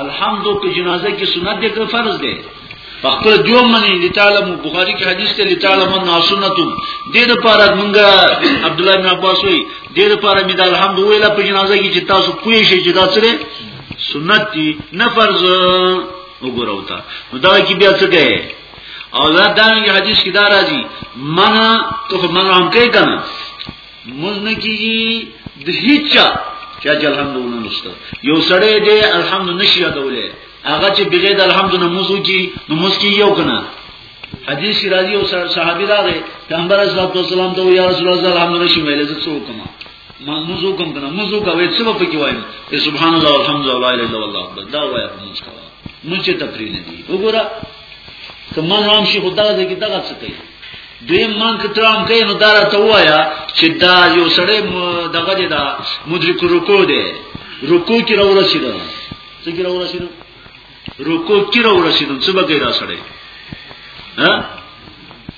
الحمد په جنازه کې سنت دی که فرض دی په خپل جو منی د تعالی بخاری کې حدیث ته تعالی من سنت دې د پاره مونږه عبد الله بن عباس وی دې د پاره می د الحمد ویلا په جنازه کې چې تاسو پوه شئ چې دا څه سنت دی نه فرض وګورو تا نو دا کی بیا څه کوي او دا دانګي حدیث کې دا راځي منع ته منع هم کوي کنه موږ نه کیږي د هیڅ چا چې الحمدلله نشته یو سړی دی الحمد نشي یادولې هغه چې بغیر د الحمد نه موضوع کی نو مسکی یو کنه حدیث راځي او صحابي راغی پیغمبر اسلام والسلام ته یا رسول الله الحمد نشي ویلې زه څوک ما ما موضوع کوم کنه موضوع کوي څه په کې وایم ته سبحان الله والحمد لله ولا اله الا الله اکبر دا وایي موږ کوه موږ ته پرې نه دی وګوره کما نام شي خدا دې کې دغه څه کوي دوی مان کترام کوي نو دارا ته وایا چې دا یو سړی دغه دی دا مدرک رکو دی رکو کې راو رسید څه کې راو رسید رکو کې راو رسید څه به کوي دا سړی ها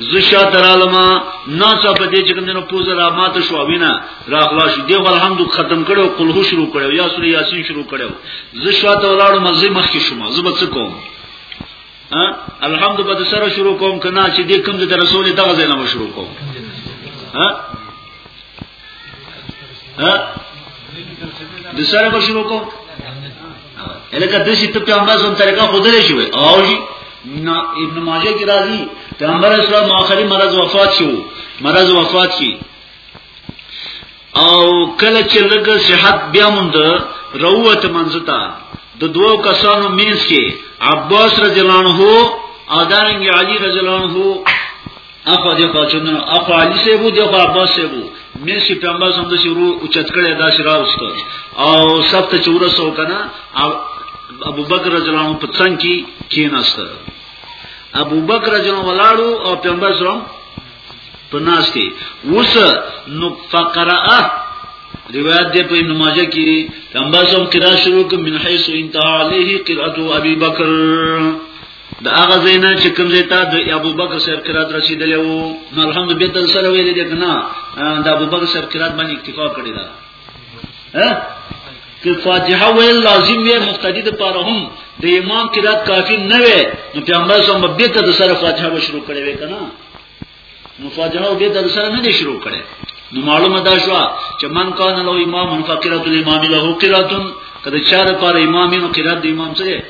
زشا ترالما ناسا په دې چې کوم دینو پوزه را ماته شو وینا را خلاص شو دی الحمد ختم کړو قل هو شروع کړو یا سورې یاسین شروع کړو زشا ته ولاړو مزه مخ کې شوم زه به څه کوم الحمد به سره شروع کوم کنا چې دې کوم د رسول دغه زینه شروع کوم ها ها د سره به شروع کو الکه د شي ته پیغمبر سم طریقه خودلې شوی او جی نا ابن ماجه کی راضی پیغمبر اسلام اخری مرض وفات شو مرض وفات شي او کله چې لګ صحت بیا مونږ روت منځتا د دوو کسانو مینس کې عباس رضی الله عنه او دارنګ علی رضی الله عنه اخو دې په چندنو اخو علي سیبو دې په عباس سیبو مې سپتمبر سم د شروع او چتکړه دا شراوست او سخت چوره سو کنه ابو بکر رضی الله عنه په څنګ کې کیناست ابو بکر رضی الله ولاړو او پیغمبر سره په ناس کې وس نو فقرأه روایت دې په ابن ماجه کې پیغمبر سره قرأ شروع ک من حيث انتهى عليه قرأه ابي بکر د هغه زینا چې کوم زی ته د ابو بکر صاحب قرات رسیدلی وو نو الحمد به تل سره ویل دي کنه د ابو بکر صاحب قرات باندې اکتفا کړی دا ها که فاتحه ویل لازم وي مقتدی د پاره هم د امام قرات کافی نه وي نو پیغمبر صلی الله علیه وسلم به سره فاتحه به شروع کړی وي کنه نو فاتحه به تل سره نه دی شروع کړی نو معلومه دا شو چې من کان له امام فقرات الامام له قرات کله چاره پر امام نو قرات د امام سره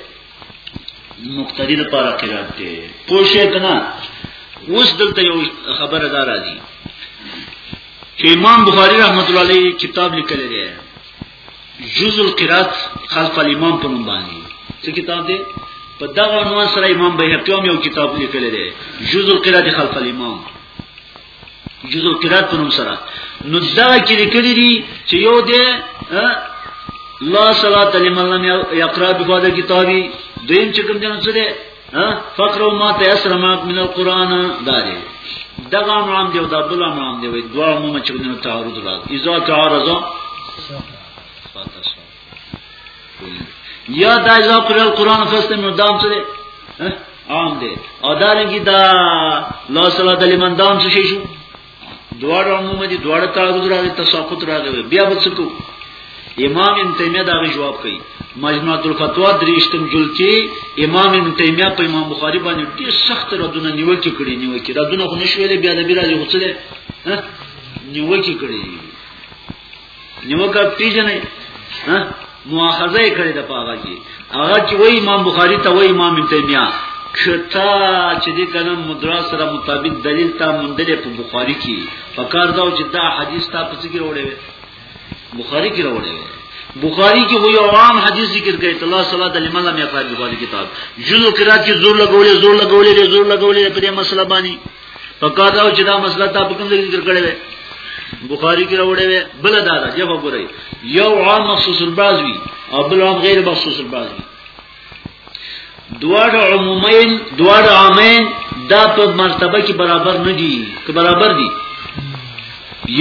مقتدی د پاره قرات دی پوښې کنا اوس دلته یو خبره دار راځي چې امام بخاری رحمت الله علیه کتاب لیکلی دی جز القرات خلف الامام په نوم باندې څه کتاب دی په دغه عنوان سره امام بهقی هم یو کتاب لیکلی دی جز القرات خلف الامام جزء القرات په نوم سره نو دا کې لیکلي دي چې یو دی لا صلات لمن لم يقرأ بفاده کتابي دیم چې کوم جنو څه دی فقر ما تيسر ما من القرآن دا دی دغه عام دی او دا بل عام دی وي دوا مو چې کوم تعارض راځي اذا تعارض فاتش یا دا اذا قرآن قرآن فاستمعوا دام څه دی عام دی او دا رنګي دا لا صلات لمن دام څه شي شو دواړه عموم دي دواړه تعارض راغلي تساقط راغلي بیا به څه کو امام ابن تیمیه دا جواب کوي مجموعه الفتوا درېشتم جل کې امام ابن تیمیه په امام بخاری باندې ډېر سخت ردونه نیوکه کړې نیوکه ردونه خو نشویلې بیا د بیره یو څه نیوکه کړې نیوکه پیژنې ها مؤاخذه کړې د پاغه کې هغه چې وای امام بخاری ته وای امام تیمیه کتا چې دې کنه مدرا سره مطابق دلیل تا مندلې په بخاری کې فکر دا چې دا حدیث تا پڅ کې وروړې بخاری کې وروړې بخاری کې وی عام حدیث ذکر کړي الله صلی الله علیه وسلم یې په بخاری کتاب جلو قرات کې زور لګولې زور لګولې زور لګولې په دې مسله باندې پکار دا چې دا مسله تا په کوم ځای ذکر کړې ده بخاری کې راوړې ده بل دا ده یو وګورئ یو عام مخصوص الباز وی او بل عام غیر مخصوص الباز وی دواړه عمومین دواړه عامین دا په مرتبه کې برابر نه دي که برابر دي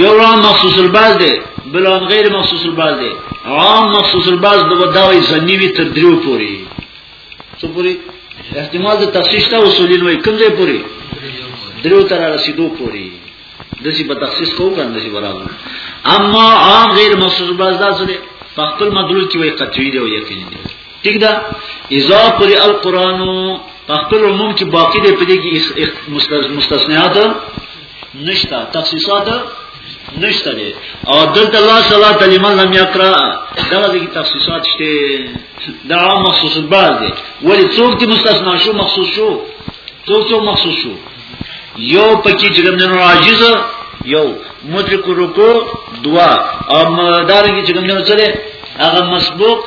یو عام مخصوص الباز دی بل عام غیر مخصوص الباز دی عام مخصوص الباز دغه داوی زنی وی تر دریو پوری څو پوری احتمال د تخصیص ته اصولین وای کوم ځای پوری درو تر رسیدو پوری دسی په تخصیص کوو کنه دسی برابر اما عام غیر مخصوص باز دا سره په خپل مدلول کې وای قطعی دی او یقیني دی ٹھیک ده اذا قرئ القران په خپل عموم کې باقی دی په دې کې مستثنیات نشته تخصیصات نشته دي او دلته الله صلا کلمه لم یقرا دغه دي تخصیصات شته دا عام مخصوص البعض دي ولی څوک دي مستثنا شو مخصوص شو څوک څوک مخصوص شو یو پکې چې کوم نه عاجز یو مدرک رکو دوا او دارنګ چې کوم نه سره هغه مسبوق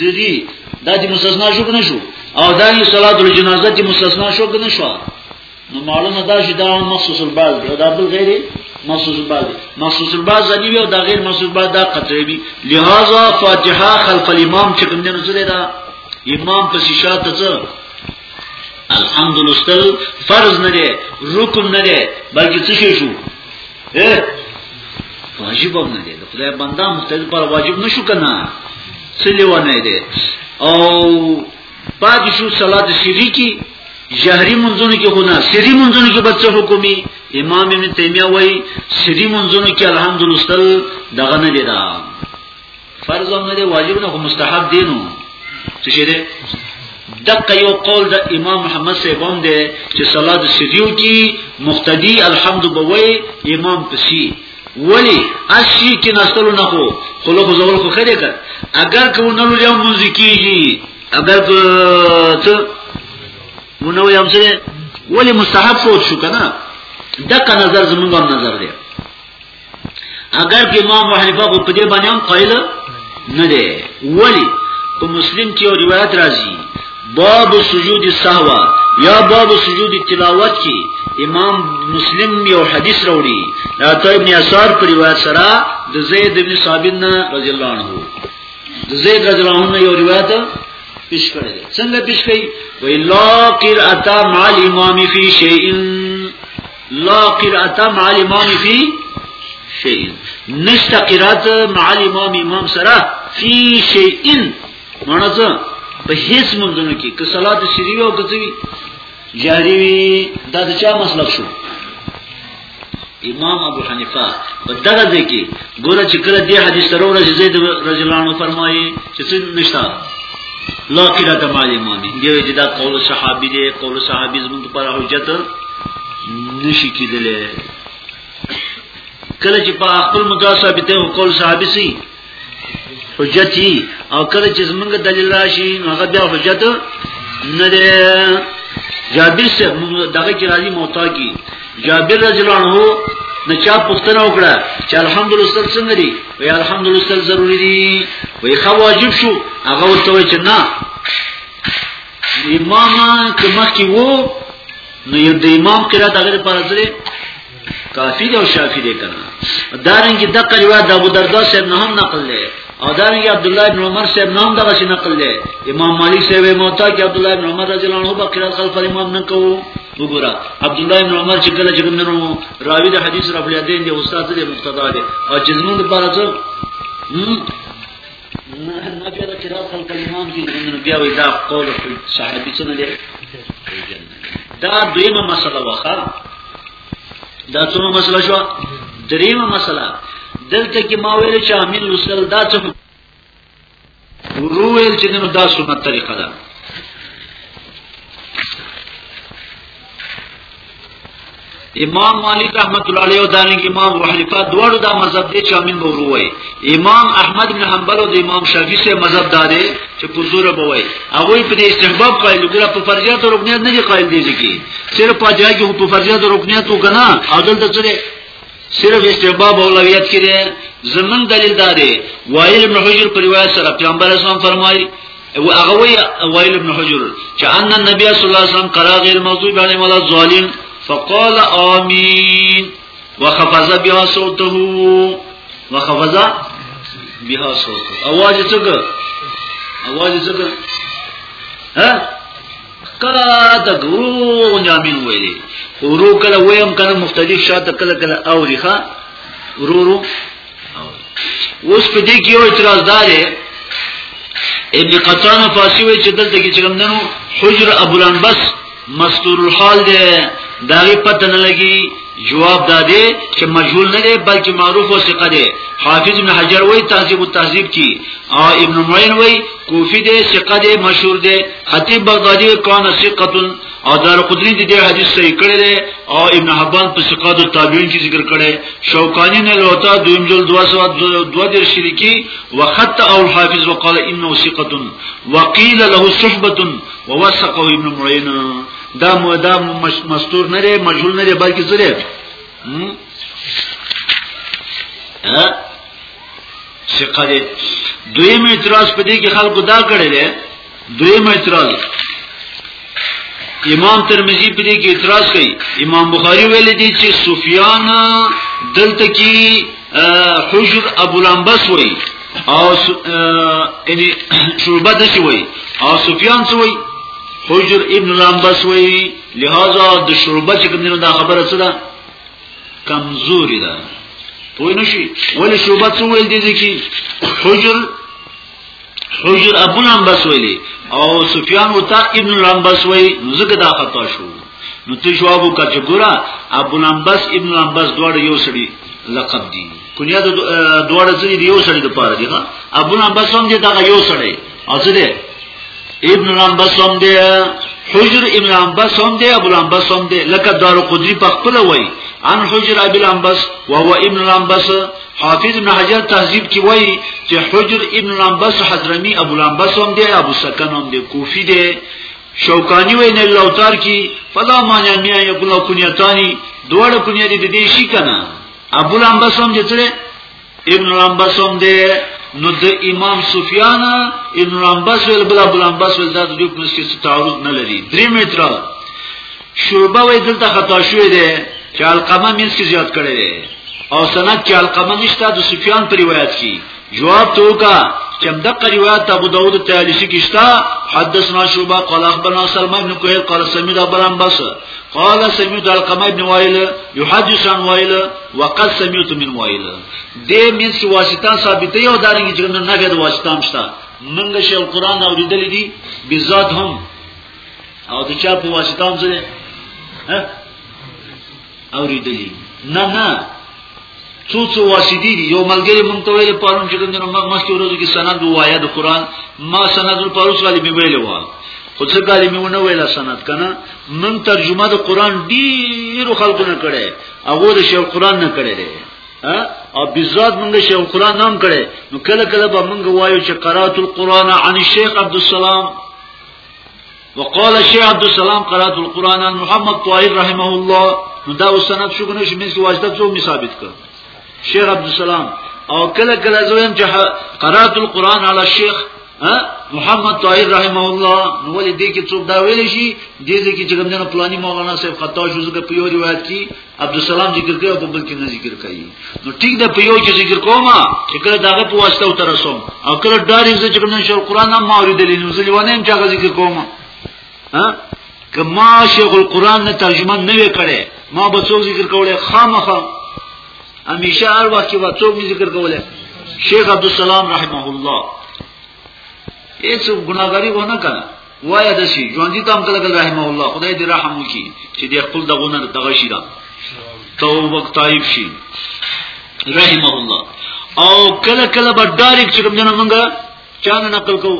دری دا دي مستثنا شو کنه شو او دا یې صلات الجنازه دي مستثنا شو کنه شو نو معلومه ده چې دا مخصوص الباز دی او دا بل غیر مخصوص الباز دی مخصوص الباز دی او دا غیر مخصوص الباز دا قطعی دی لہذا فاتحه خلف الامام چې کوم نه زره دا امام په شاته ته الحمد لله فرض نه دی رکن نه دی بلکې څه شي شو واجب هم نه دی د خدای بنده مختلف پر واجب نشو کنه څه لیوانه دی او پاتې شو صلات سری کی جهري منځونو کې خونه سری منځونو کې بچو حکومي امام ابن تیمیه وای سری منځونو کې الحمدلله دغه نه دی دا فرض هم نه دی واجب نه خو مستحب دی نو څه شي دی دقه یو قول د امام محمد صاحب هم دی چې صلات سریو کې مقتدی الحمد بوي امام پسی ولی اشی کې نستلو نه خو خلق زول خو خره کړ اگر کو نه لول یو مونږ کیږي اگر کو ته مونږ یو څه ولی مستحب فوت شو کنه دغه نظر زمونږ نظر دی اگر کې امام حنیفه کو په دې باندې هم قائل نه دی ولی په مسلم کې یو روایت راځي باب سجود السهو یا باب سجود تلاوت کی امام مسلم یو حدیث راوړي راته ابن اسار پر روایت سره د زید ابن ثابت نه رضی الله عنه د زید رضی الله عنه یو روایت پیش کړی څنګه پیش کړي وی لا قرأت مع الامام فی شیء لا قرأت مع الامام فی شیء نشتا قرأت مع الامام امام سره فی شیء مړه څه په هیڅ منځونو کې که صلات سری او کتوی جاری وی دا د چا مسلک شو امام ابو حنیفه په دغه ځای کې ګوره چې کله دې حدیث سره ورځي زید رجلانو فرمایي چې څه نشته لا قرات مال امامي دیو چې دا قول صحابي دی قول صحابي زموږ پر حجت نشي کېدلی کله چې په خپل متاسبته قول صحابي سي حجت یي او کله چې زمونږ دلیل راشي هغه بیا حجت نه دی جابر سے دغه کې راځي موتا کی جابر رضی الله عنه نه چا پښتنه وکړه چې الحمدلله سر څنګه دی وی الحمدلله سر ضروری دی وی خو واجب شو هغه ورته چې نه امام کمه کې وو نو یو د امام قرات هغه پر ځای کافی دی او شافی دی کنه دارنګه د قریوا د ابو دردا صاحب نه هم نقل دی او دارنګه عبد الله بن عمر صاحب نه هم دغه شی نقل دی امام مالک صاحب موتا کې عبد الله بن عمر رضی الله عنه په قرات خلف امام نه کوو وګوره عبد الله بن عمر چې کله چې کومنو راوی د حدیث را بلیا دین دی استاد دې مقتدا دی او جزمون د پاره څو نه بیا د قرات خلف امام کې بیا وی دا قول صحابي څنګه دی دا دریمه مسله وخه دا څومره مسله شو دریمه مسله دلته کې ما ویل چې امین رسول دا څه ورو ویل چې نو دا سنت طریقه ده امام مالک رحمت الله علیه او دانګ امام ابو حنیفه دواړو دا مذهب دي چې امین بورو وای امام احمد بن حنبل او د امام شافعی سره مذهب داري چې په زور به وای هغه په دې استحباب قائل ګره په فرضیات او رکنیت نه دي قائل دي چې صرف په ځای کې په فرضیات او رکنیت وکنه عادل د سره صرف استحباب اولویت کې زمون دلیل داري وایل ابن حجر پر روایت سره پیغمبر اسلام فرمایي او هغه وی ویل ابن حجر چې ان النبي صلی الله علیه وسلم قرأ غیر مغضوب علیهم ولا الضالین فقال آمین وخفض بها صوته وخفض بها صوته اواز څنګه اواز څنګه ها کلا د ګورو نامین ویلې ورو کله ویم کنه مختلف شاته کله کله اوري ښا ورو ورو اوس په دې کې یو اعتراض دار ابن قطان فاسی وی چې دلته کې چرم دنو حجر ابو الانبس مستور الحال دی داغه پته نه لګي جواب دادې چې مجهول نه دی بلکې معروف او ثقه دی حافظ ابن حجر وای تهذیب التهذیب کی او ابن معین وای کوفی دی ثقه دی مشهور دی خطیب بغدادی کان ثقه او دار قدری دې دې حدیث صحیح کړی دی او ابن حبان په ثقات التابعین کې ذکر کړی شوکانی نه لوتا دویم جل 222 شریکی وخط او الحافظ وقال انه ثقه وقيل له صحبه ووثقه ابن معین دا دا مستور نه لري مجهول نه لري بلکې زره ها ثقه دې دویم اعتراض په دې کې خلکو دا کړی دی دویم اعتراض امام ترمذی په دې کې اعتراض کوي امام بخاری ویل دي چې سفیان دلته کې حجر ابو الانبس وای او یعنی شعبه د شي وای او سفیان څه وای حجر ابن الانبس وای لہذا د شعبه چې کوم دا خبره څه ده کمزوري ده پوه نشي ولې شعبه څه ویل دي چې حجر حجر ابو لمبس ویلی او سفیان او تا ابن لمبس وی زګه دا خطا شو نو ته جواب وکړه چې ګوره ابو لمبس ابن لمبس دوړ یو سړي لقب دي کنیا د دوړ سړي یو سړي د پاره دي ابو لمبس هم دي دا یو سړي او څه دي ابن لمبس هم دي حجر ابن لمبس هم دي ابو لمبس هم دي لکه دار قدری په خپل وای ان حجر ابي لمبس وهو ابن لمبس حافظ ابن حجر تهذیب کې وایي چې حجر ابن لامبس حضرمی ابو لامبس هم دی ابو سکن هم دی کوفی دی شوکانی وی نه لوتار کی فلا معنی میا یکل کنیتانی دوړ کنیه دې دې شي کنه ابو لامبس هم جتره ابن لامبس هم دی نو د امام سفیان ابن لامبس ول بل ابو لامبس ول ذات دې کوم څه تعارض نه لري درې متره شعبه وې دلته خطا شوې ده چې القمه مینس کې زیات کړي دي او سند چې القمه نشته د سفیان پر روایت کې جواب تو کا چې دغه روایت ابو داود الطیالسی کې شته حدثنا شعبہ قال اخبرنا سلمہ بن کوهیل قال سمید ابرام بس قال سمید القمه بن وائل يحدث عن وائل وقد سمعت من وائل دې مینس کې واسطه ثابته یو دارنګ چې نه غد واسطه هم شته منګه شیخ القران اوریدل دي بذات هم او د چا په واسطه هم زه ها اوریدلی نه نه څو څو واسطي دي یو ملګری مونږ ته ویل پرون چې کوم ما مخکې ورځو کې سند وایا د قران ما سند پر اوس غالي به ویل و خو څه غالي مې ونه ویل سند کنه من ترجمه د قران ډیرو خلکو نه کړي هغه د شیخ قران نه کړي دي او بذات مونږ شیخ قران نام کړي نو کله کله به مونږ وایو چې قرات القران عن الشیخ عبد السلام وقال الشيخ عبد السلام قرات القران عن محمد طاهر رحمه الله نو دا وسند شو کنه چې مې واجب څو می ثابت کړ شیخ عبد السلام او کله کله زویم چې قرات القران علی الشيخ محمد طاهر رحمه الله نو ولې دې کې څوک دا ویل شي دې دې کې چې ګمنه پلاني مولانا صاحب خطا شو زګه په یو روایت کې عبدالسلام ذکر کوي او په بل کې نه ذکر کوي نو ټیک ده په یو کې ذکر کوم چې کله داغه په واسطه او ترسوم او کله ډارې زه چې کوم شو قران ما اوریدلې نو زه لیوانه هم چې ذکر کوم ها کما شیخ القران نه ترجمه نه وکړي ما به څو ذکر کوله خامخه همیشه هر وخت چې وڅوک ذکر کوله شیخ عبدالسلام رحمه الله هیڅ ګناګاری ونه کړه وای د شي ژوند دي تام کله کله رحم الله خدای دې رحم وکي چې دې خپل دغه نه دغه شي دا توبه تایب شي رحم الله او کله کله به ډایرک چې کوم نه مونږه چا نه نقل کو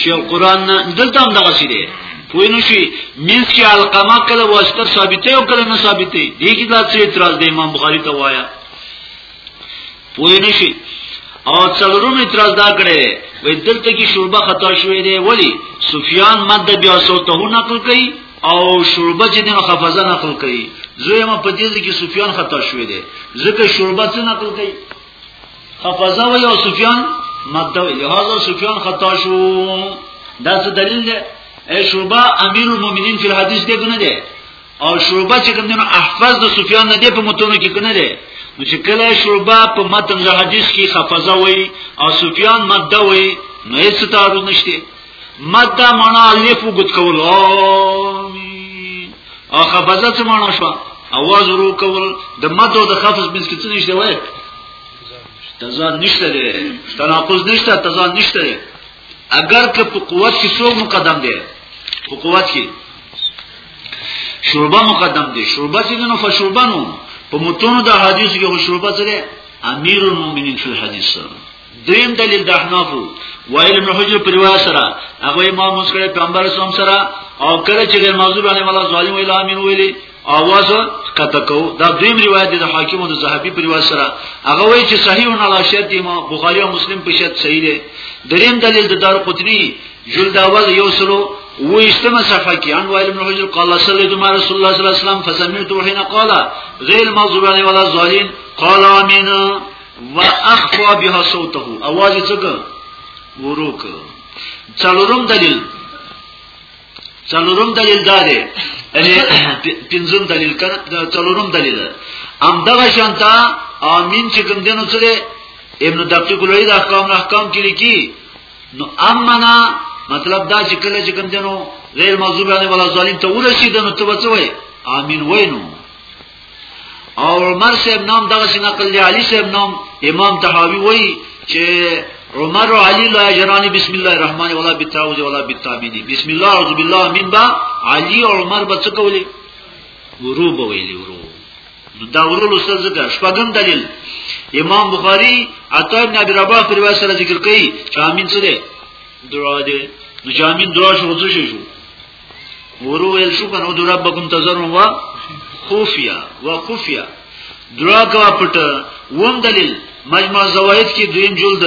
شیخ قران نه دلته هم دغه شي دی پوه نه شي مینس کې القما کله واسطه ثابته او کله نه ثابته دي کې دا څه اعتراض دی امام بخاری ته وایا پوه نشي او څلورم اعتراض دا کړي وې دلته کې شوربه خطا شوې ده ولی سفیان مد بیا صوته نقل کړي او شوربه چې دنو خفزه نقل کړي زویم په دې کې سفیان خطا شوې ده ځکه شوربه څه نقل کړي خفزه وی او سفیان مد وی لہذا سفیان خطا شو دا څه دلیل ده اے شوربه امیر المؤمنین فی الحدیث کې نه ده او شربه چې کوم دنو احفظ د سفیان نه دی په متونو کې کنه دی نو چې کله شربه په متن د حدیث کې خفزه وي او سفیان مده وي نو هیڅ تعارض نشته مده معنا الف وګت کول او خفزه څه معنا شو اواز ورو کول د مده او د خفز بنس کې څه نشته وای تضاد نشته دی تناقض نشته تضاد نشته دی اگر که په قوت کې څو مقدم دی په قوت کې شربه مقدم دی شربه چې نو فشربه نو په متونو د حدیث کې شربه سره امیر المؤمنین فی الحدیث سره دریم دلیل د احنافو وایل ابن حجر پر روایت سره هغه امام مسکره پیغمبر اسلام سره او کله چې غیر موضوع باندې مولا ظالم ویل امین ویلي اواز کته کو دا دویم روایت د حاکم او د زهبي په روایت سره هغه وایي چې صحیح نه لا شرط امام بخاری او مسلم په شرط صحیح دی دریم دلیل د دار قطنی جلد اول یو سلو و اشتما صفحه کې ان وائل بن حجر قال صلی الله علیه رسول الله صلی الله علیه وسلم فسمعت حين قال غیر مغضوب علی ولا ضالین قال امين واخفى بها صوته اواز څنګه وروک څلورم دلیل څلورم دلیل دا دی یعنی پنځم دلیل کنه څلورم دلیل ام دغه شانتا امین چې کوم دینو سره ابن دقیق لوی د احکام احکام کې لیکي نو امنا مطلب دا چې کله چې کوم دینو غیر موضوع باندې ولا ظالم ته ورسیدنو ته وڅوي امین وینو او عمر صاحب نام دغه څنګه نقل دی علي صاحب نام امام طحاوی وای چې عمر او علي لا جرانی بسم الله الرحمن ولا بتاوز ولا بتابیدی بسم الله اعوذ بالله من با علي او عمر به څه کولی ورو به ویلی ورو دا ورو لوستل زګر شپږم دلیل امام بخاری عطا ابن ابي رباح پر روایت سره ذکر کوي چې امین څه دی دعا دی نو چې امین دعا شو څه شو ورو ویل شو کنه د ربکم تزرو وا خفیا وا خفیا درا کا پټ ووم دلیل مجموع زوائد کی دویم جلد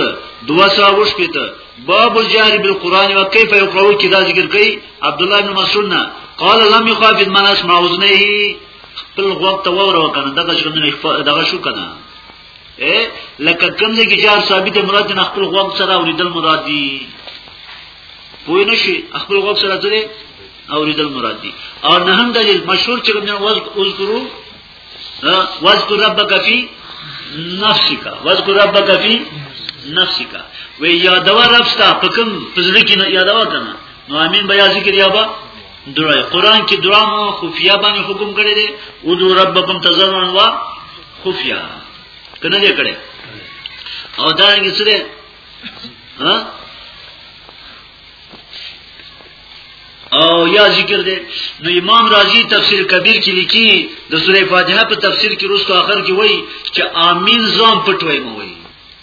دوا ساوش پیتا باب الجهر بالقرآن و کیف یقرأو کی دا ذکر کئی عبداللہ ابن مسعود نا قال لم يخافت من اسمع اذنه خپل غوږ ته وره کنه دغه شو کنه لکه کوم ځای کې جار ثابت مراد نه خپل غوږ سره اوریدل مراد دي پوه نه شي خپل غوږ سره ځلې اوریدل مراد دي او نه هم دلیل مشهور چې کوم وز اذکرو واذکر ربک فی نفسک واذکر ربک فی نفسک وی یادو رب ستا په کوم پزړه کې نه یادو کنه نو امین بیا ذکر یا با دعا قرآن کې دعا مو خفیه باندې حکم کړی دی او دو ربکم تزرعا خفیا کنه دې کړه او دا رنګ سره ها او یا ذکر دی نو امام رازی تفسیر کبیر کې لیکي د سوره فاتحه په تفسیر کې روستو اخر کې وایي چې امین زوم پټوي مو وایي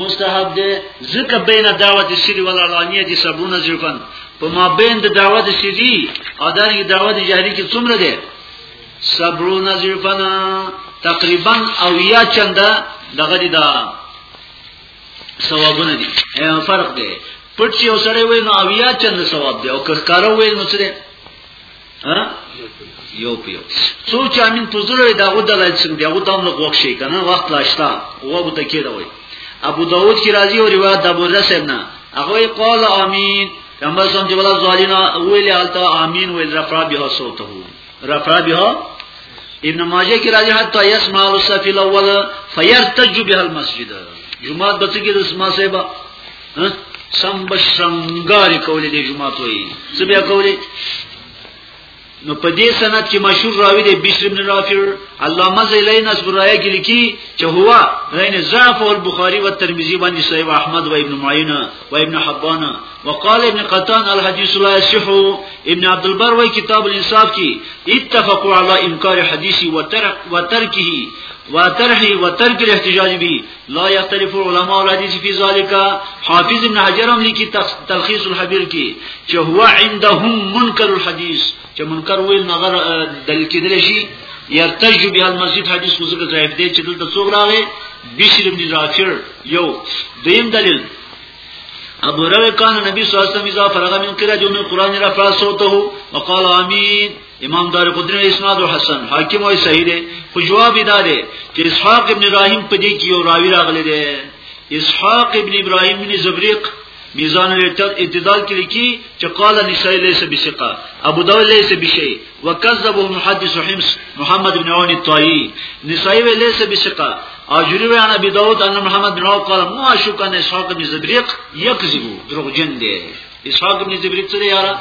مستحب دی ځکه بین دعوت سری ولعلانیه دي سبونه ځکن په ما بین د دعوت سری او د دعوت جهری کې څومره دی سبرون ځکن تقریبا او یا چنده دغه دي دا ثوابونه دي فرق دی پټ یو سره وای نو او یا چنده ثواب دی او که کارو وای نو سره ها یو په یو څو چې امین پوزلوي دا غو دلایل څنګه دی غو دام له غوښ شي کنه وخت لاشتا غو به تکي دا وای ابو داود کی راضی او روایت ابو رسل نه هغه قال امین پیغمبر صلی الله علیه وسلم زالینا ویل التا امین ویل رفع بها صوته رفع بها ابن ماجه کی راضی حتا یسمع الصف الاول فیرتج بها المسجد جمعه بچی کی رسما صاحب سم بشنګار کولې د جمعات وې څه بیا کولې نو په دې سند کې مشهور راوی دی بشر ابن رافع علامه زیلین اسبرایه کې لیکي چې هو غین ضعف البخاری و ترمذی باندې صحیح احمد و ابن معین و ابن حبان وقال ابن قطان الحديث لا يصح ابن عبد البر و کتاب الانصاف کې اتفقوا على انکار حدیث و ترک و ترکه وترحي وترك الاحتجاج به لا یختلف العلماء الحدیث فی ذالک حافظ ابن حجر هم لیکي تلخیص الحبیر کې چې هو عندهم منکر الحدیث چې منکر ویل نظر دلیل کېدل شي یرتج به المسجد حدیث کو ذکر ضعیف دی چې دلته څوګ راغی بشر ابن رافع یو دیم دلیل ابو هرره کان نبی صلی الله علیه وسلم اذا فرغ من قراءه من قران رفع صوته وقال امين امام دار قدری اسناد او حسن حاکم او صحیح دی خو جواب ادا دی چې اسحاق ابن ابراهیم په دې کې یو راوی راغلی دی اسحاق ابن ابراهیم بن زبریق میزان الاعتدال کې لیکي چې قال نسائی ليس بثقه ابو داود ليس بشيء وكذبه محدث حمص محمد بن عون الطائي نسائی ليس بثقه اجری و ابي داود ان محمد بن عون قال ما شك ان اسحاق بن زبريق يكذب دروغجن دي اسحاق بن زبريق سره یاره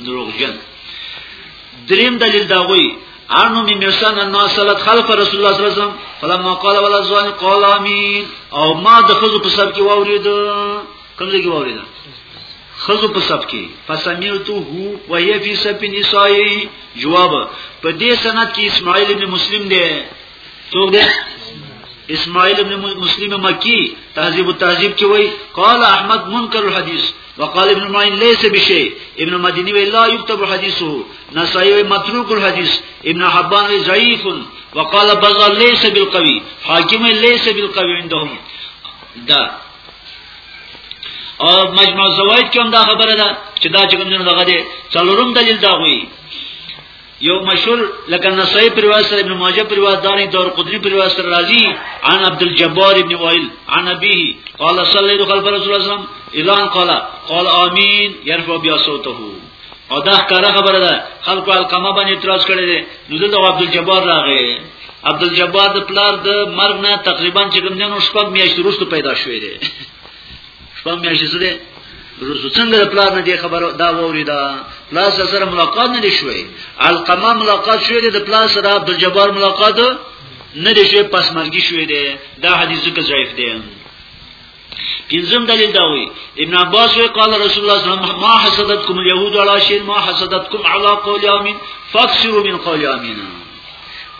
دروغجن دریم دلیل دا وی انو می میسان انو صلات خلف رسول الله صلی الله علیه وسلم فلما قال ولا زوان قال امين او ما د خزو په سب کې واورید کوم ځای کې واورید خزو په سب کې فسمیلته هو وهي فی سب نسائی جواب په دې سند کې اسماعیل ابن مسلم دی څوک دی اسماعیل ابن مسلم مکی تهذیب التهذیب کې وای قال احمد منکر الحديث وقال ابن معين ليس بشيء ابن مديني وی لا يكتب حديثه نسائي وی متروك الحديث ابن حبان وی ضعيف وقال بزا ليس بالقوي حاکم ليس بالقوي عندهم دا او مجمع زوائد کې هم دا خبره ده چې دا چې کوم نه دغه دي څلورم دلیل دا وی یو مشهور لکه نسائی پر واسطه ابن ماجه پر واسطه دانی دار قدری پر واسطه راضی عن عبد الجبار ابن وائل عن ابيه قال صلى الله عليه رسول الله صلى اعلان قال قال امين يرفع بها صوته او دا ښکاره خبره ده خلکو القمه باندې اعتراض کړی دی نو دلته عبد الجبار راغی عبد الجبار د پلار د مرګ نه تقریبا چې کوم جنو شپږ میاشتې وروسته پیدا شوی دی شپه میاشتې زده روزو څنګه پلان نه دی خبر دا ووري دا پلان سره ملاقات نه شوي القما ملاقات شوې ده د پلان سره عبد الجبار ملاقات نه دی شوی پس مرګي شوې ده دا حدیث ذکر ضعیف دی پنځم دلیل دا وی ابن عباس وی قال رسول الله صلی الله علیه وسلم ما حسدتكم اليهود على شيء ما حسدتكم على قول يامين فاكسروا من قول يامين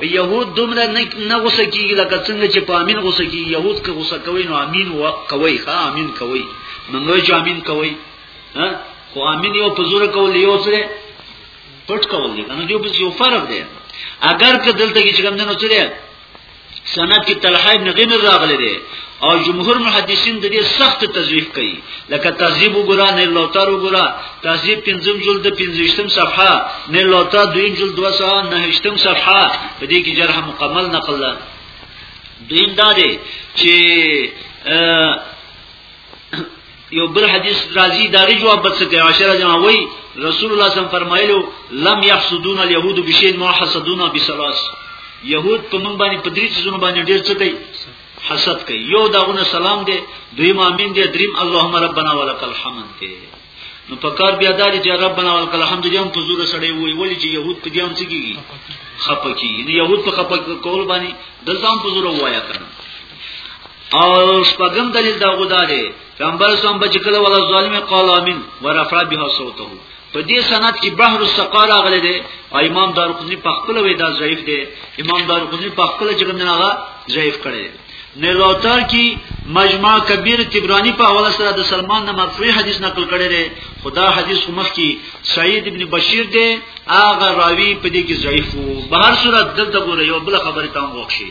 يهود دومره نه غوسه کیږي لکه څنګه چې په امین غوسه کیږي يهود که غوسه کوي نو امین و کوي ښا امین کوي منګوي چې امین کوي ها خو امین یو په زور کول یو سره پټ کول دي نو یو بس یو فرق دی اگر که دلته کې چې کوم نه نو سره سند کې طلحه ابن غنر راغلی دی او جمهور محدثین د دې سخت تضعیف کوي لکه تهذیب وګرا نه لوتار وګرا تهذیب پنځم جلد 15م صفحه نه لوتار دویم جلد 209م صفحه په دې کې جرح مکمل نقل ده دویم دا دی چې یو بل حدیث راځي دا غي جواب بچ کې عاشره جما وای رسول الله صم فرمایلو لم يحسدون اليهود بشيء ما حسدون بسلاس يهود په من باندې په درې چیزونو باندې ډېر څه کوي حسد کوي یو داونه سلام دی دوی مامین دی دریم اللهم ربنا ولک الحمد دی نو په کار بیا دا چې ربنا ولک الحمد دی هم په زور سره وی ولی چې يهود په دې هم څه کیږي خپکی نو يهود په خپک کول باندې دلته هم په زور وایا کړه او شپږم دلیل دا غوډه دی پیغمبر اسلام بچ کله ولا ظالم قال امين ورفع بها صوته په دې سند کې بحر السقار غلې دی او امام دارقطنی په خپل وې دا ضعیف دی امام دارقطنی په خپل چې کوم نه ضعیف کړي نه لوتر کې مجمع کبیر تبرانی په حواله سره د سلمان نه مرفوع حدیث نقل کړي دی خدا حدیث کومه کې سعید ابن بشیر دی هغه راوی په دې کې ضعیف وو بهر صورت دلته ګوره یو بل خبره تام وښی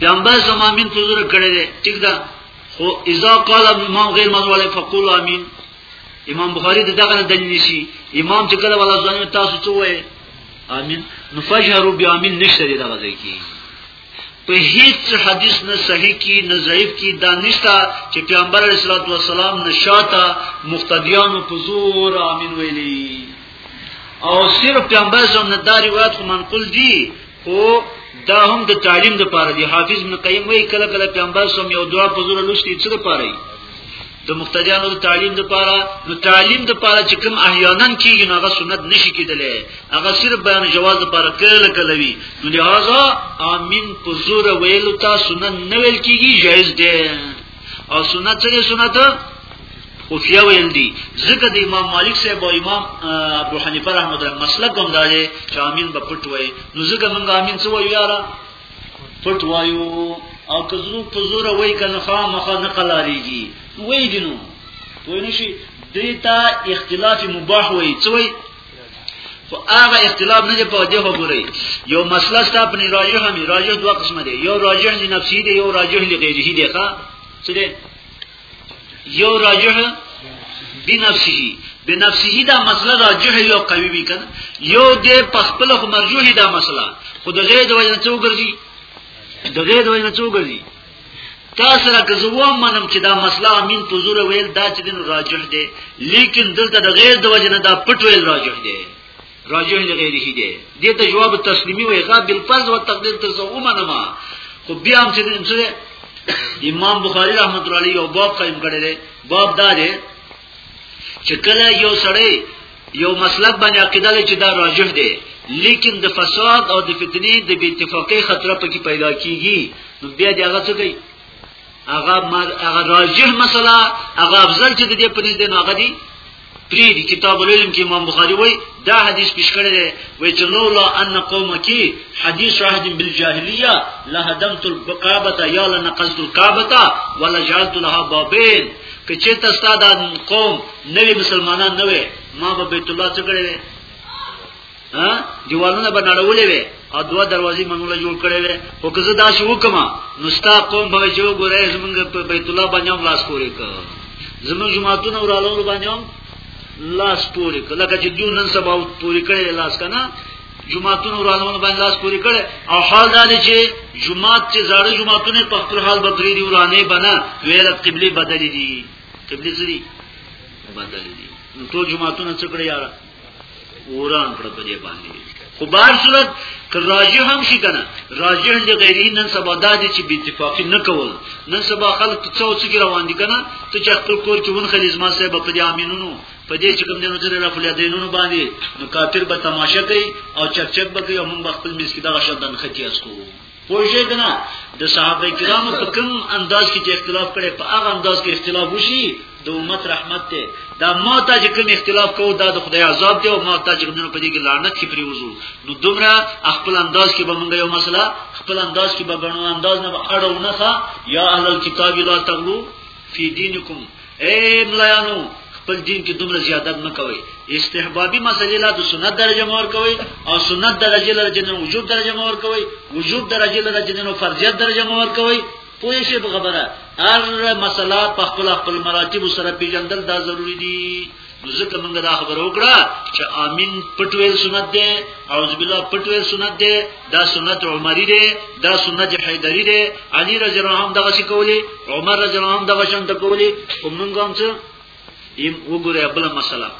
پیغمبر زما امین ته زره کړی دی ټیک ده خو اذا قال امام غیر مزواله فقول امین امام بخاری دغه نه دلیل شي امام چې کله ولا ځان تاسو څه وایي امین نو فجهروا بامین نشته دی دغه ځای کې په هیڅ حدیث نه صحیح کی نه ضعیف کی دا نشتا چې پیغمبر علیه الصلاۃ والسلام نشاتا مقتدیان په زور امین ویلی او صرف پیغمبر زموږ نه دا روایت خو منقول دي خو دا هم د تعلیم د پاره دی حافظ ابن قیم وی کله کله پیغمبر سم یو دعا په زور لوستي څه د پاره د مقتدیانو د تعلیم د پاره نو تعلیم د پاره چې کوم احیانا کیږي نو هغه سنت نشي کېدلی هغه صرف بیان جواز د پاره کله کله وی نو لہذا امین په زور ویلو ته سنت نه ویل کیږي جایز دی او سنت څه سنت خفیه ویل دي ځکه د امام مالک صاحب او امام ابو حنیفه رحمه الله مسلک هم دا دی چې امین به پټ وای نو ځکه موږ امین څه وایو یاره پټ وایو او که زو په زور وای کنه خامخا نه قلاریږي وای دینو وای نشي دیتا اختلاف مباح وای څه وای خو هغه اختلاف نه دی په دې وګورئ یو مسله ستا په راجح هم راجح دوه قسمه دی یو راجح لنفسي دی یو راجح لغیره دی ښا څه دی یو راجح بنفسه بنفسه دا مسله راجح یو قوی وی کنه یو دې په خپل خو مرجوح دا مسله خو د غیر د وجه څو ګرځي د غیر د وجه څو ګرځي تاسو را که زه منم چې دا مسله امین په زور ویل دا چې دین راجح دی لیکن دلته د غیر د وجه نه دا پټ ویل راجح دی راجح لغیره دی دې ته جواب تسلیمی وي غا بالفرض او تقدیر تر څو ومنما خو بیا هم چې انسره امام بخاری رحمت الله علیه او باب قائم کړی دی باب دا دی چې کله یو سړی یو مسلک باندې عقیده لري چې دا راجح دی لیکن د فساد او د فتنې د بی اتفاقی خطر پکې پیدا کیږي نو بیا دی هغه څه کوي هغه هغه راجح مسله هغه افضل چې د دې پنځ دین هغه دی پری دی کتاب العلم کې امام بخاری وای دا حدیث پیش کړی دی وای چې لولا ان قوم کی حدیث عهد بالجاهلیه لهدمت البقابه یا لنقضت الكعبه ولا جعلت لها بابين که چې تاسو دا قوم نوی مسلمانان نوې ما به بیت الله څخه کړی ها دیوالونه به نړولې وي او دوه دروازې منوله جوړ کړې وي خو که زه دا شو کوم نو ستا قوم به چې وګورې زمونږ په بیت الله باندې هم لاس پورې کړ زمونږ جماعتونه ورالو باندې هم لاس پورې کړ لکه چې دوی نن سبا پورې کړې لاس کنه جمعهتون ورانونه باندې لاس پوری کړي او حال دا دی چې جمعهت چې زړه جمعهتونه په خپل حال بدري دی ورانه بنا ویل قبلي بدلې دي قبلي څه دي بدلې دي ټول جمعهتون څه کړی یاره وران کړ په دې باندې خو بار صورت که راجح هم شي کنه راجح د غیري نن سبا د دې چې بي اتفاقی نه کول نن سبا خلک څو څو کې روان دي کنه ته چې خپل کور کې ون خلیز ما صاحب په دې امینونو په دې چې کوم دینو چې را فل دینونو باندې نو کافر به تماشه کوي او چکچک به کوي او موږ خپل میس کې دغه شدن ختی اس کوو پوه شئ کنه د صحابه کرامو په کوم انداز کې چې اختلاف کړي په هغه انداز کې اختلاف وشي د امت رحمت ته دا ما ته چې کوم اختلاف کوو دا د خدای عذاب دی او ما ته چې کوم په دې کې لعنت کې پریوزو نو دومره خپل انداز کې به موږ یو مسله خپل انداز کې به بڼو انداز نه اړو نه یا اهل الكتاب لا تغلو فی دینکم اے ملایانو خپل دین کې دومره زیادت نه کوي استحبابي مسلې لا د سنت درجه مور کوي او سنت درجه له جنو وجوب درجه مور کوي وجوب درجه له جنو فرضیت درجه مور کوي پوه شي په خبره هر مسله په خپل خپل مراتب سره پیژندل دا ضروری دي نو ځکه موږ دا خبره وکړه چې امين پټويل سنت ده اعوذ بالله پټويل سنت ده دا سنت عمري ده دا سنت حيدري ده علي رضی الله عنه دغه شي کولی عمر رضی الله عنه دغه شان کولی کومنګ هم څه یم وګوره بل مسله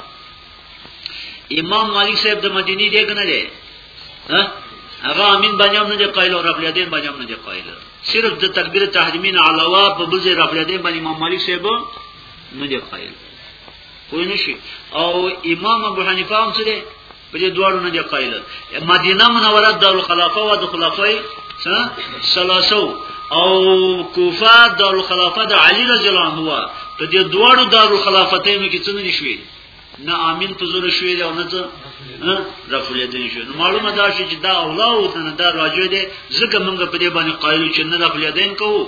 امام مالک صاحب د مدینی دی کنه دی ها هغه امین باندې هم نه دی قائل او رفل یدین باندې هم نه دی قائل صرف د تکبیر تحریمین علاوه په بل ځای رفل یدین باندې امام مالک صاحب نه دی قائل پوه نه شي او امام ابو حنیفه هم سره په دې دواړو نه دی قائل مدینه منوره د خلافه او د خلافای سلاسو او کوفه د خلافه د علی رضی الله عنه په دې دواړو د خلافتینو کې څنګه نشوي نه امین په زور شوې او نه څه رفولیت نشو نو معلومه ده چې دا اولا او نه دا راځي دي ځکه موږ په دې باندې قائل چې نه رفولیت کوو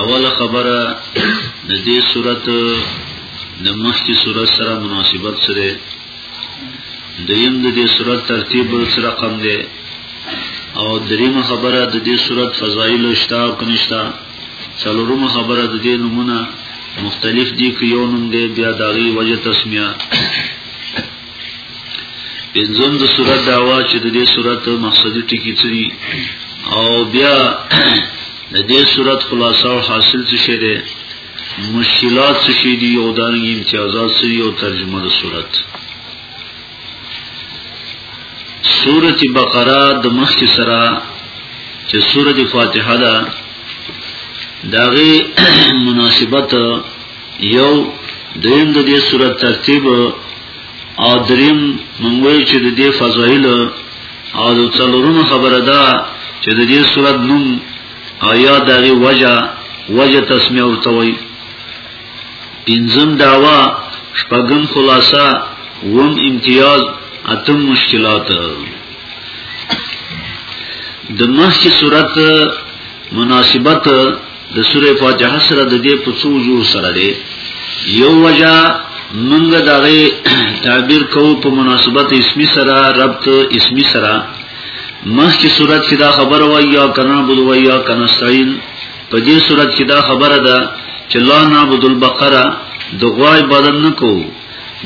اوله خبره د دې صورت د مخکې صورت سره مناسبت سره دریم د دې صورت ترتیب بل سره رقم دی او دریمه خبره د دې صورت فضایل او اشتاع او کنيشتا څلورمه خبره د دې نمونه مختلف دي که یو نوم دی بیا دغه وجه تسمیه پنځم د صورت داوا چې د دې صورت مقصدی ټکی څه دي او بیا د دې صورت خلاصه او حاصل څه شي دي مشکلات څه شي دي او دانګ امتیازات څه دي او ترجمه د صورت سورت بقره د مخ کې سره چې سورت فاتحه ده داغه مناسبت یو دریم د دې صورت ترتیب او دریم منوی چې د دې فضایل او د څلورم خبره ده چې د دې صورت نوم او یا دغه وجه وجه تسمیه ورته وایي پنځم داوا شپږم خلاصہ وم امتیاز اتم مشکلات د مخکې صورت مناسبت د سوره فاتحه سره د دې په څو جوړ سره دی یو وجا منګ دغه تعبیر کو په مناسبت اسمی سره ربط اسمی سره مخ کی صورت کې دا خبر و یا کنا بول و یا کنا سعین په دې صورت کې دا خبره ده چې لا نعبد البقره د غوا عبادت نه کو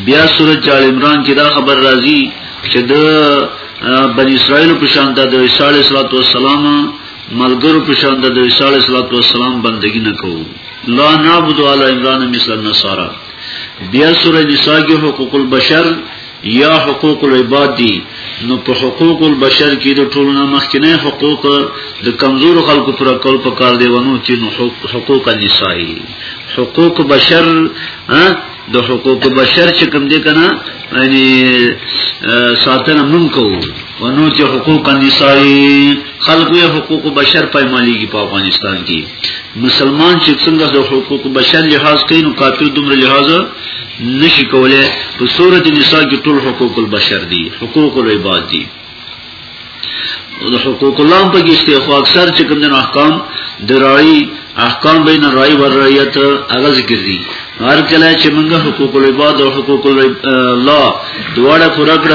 بیا صورت جال عمران کې دا خبر راځي چې د بنی اسرائیل په شان د عیسی علیه السلام ملګرو په شان د عیسی علیه السلام بندگی نه کوو لا نعبد علی عمران مثل النصارى بیا سورہ نساء کې حقوق البشر یا حقوق العباد دي نو په حقوق البشر کې د ټولو نه مخکنه حقوق د کمزور خلکو پر کول په کار دی ونو چې نو حقوق النساء حقوق بشر د حقوق بشر چې کوم دي کنه یعنی ساتنه مونږ کوو ونو چې حقوق النساء خلکو یې حقوق بشر پېمالېږي په افغانستان کې مسلمان چې څنګه د حقوق بشر لحاظ کوي نو کافر دومره لحاظ نشي کولای په سورۃ النساء کې ټول حقوق البشر دي حقوق العباد دي او د حقوق الله په کې استغفار اکثر چې کوم جن احکام درایي احکام بین الرای و الرعیت هغه ذکر دي هر کله چې موږ حقوق العباد او حقوق الله دواړه پوره کړ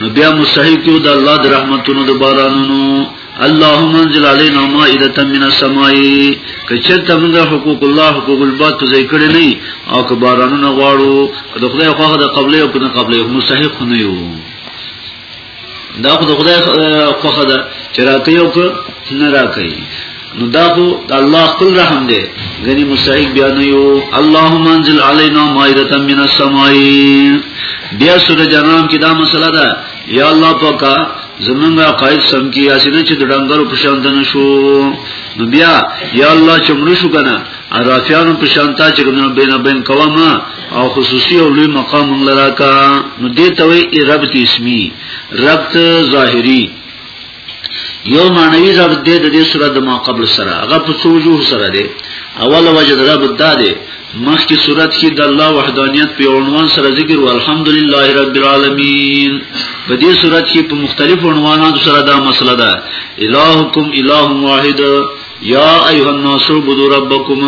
نو بیا مستحق یو د الله د رحمتونو د بارانونو اللهم انزل علينا مائده من السماء کچته موږ حقوق الله حقوق العباد ته ځای کړی نه او که بارانونه غواړو د خدای خوغه د قبله او کنه قبله مستحق نه یو دا خو د خدای خوخه ده چې راکې او که نه راکې نو دا خو د الله خپل رحم دی غني مستحق بیا نه یو اللهم انزل علينا مائده من السماء بیا سوره جنام کې دا مسله ده یا الله پاکا زمونږه قائد سم کی اسینه چې د ډنګرو په شان دنه شو نو بیا یا الله چمړو شو کنه ارافیانو په شانتا چې کومه بینه بین کومه او خصوصي او لوی مقام موږ لراکا نو دې ته وی ربط اسمی ربط ظاهری یو معنوي ربط دې د دې سره د ما قبل سره هغه په څو وجوه سره دی اوله وجه د ربط دا دی مخکې صورت کې د الله وحدانیت په عنوان سره ذکر او الحمدلله رب العالمین په دې صورت کې په مختلفو عنواناتو سره دا مسله ده الہکم الہ واحد یا ایها الناس عبدوا ربکم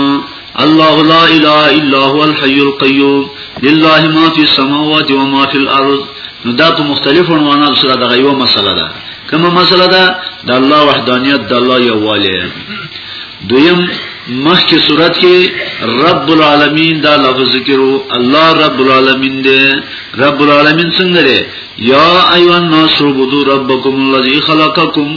الله لا اله الا هو الحي القيوم لله ما في السماوات وما في الارض نو دا په مختلفو عنواناتو سره دغه یو مسله ده کومه مسله ده د الله وحدانیت د الله یواله دویم مخکې صورت کې رب العالمین دا لفظ ذکرو الله رب العالمین دی رب العالمین څنګه دی یا ایوان ناس عبدو ربکم الذی خلقکم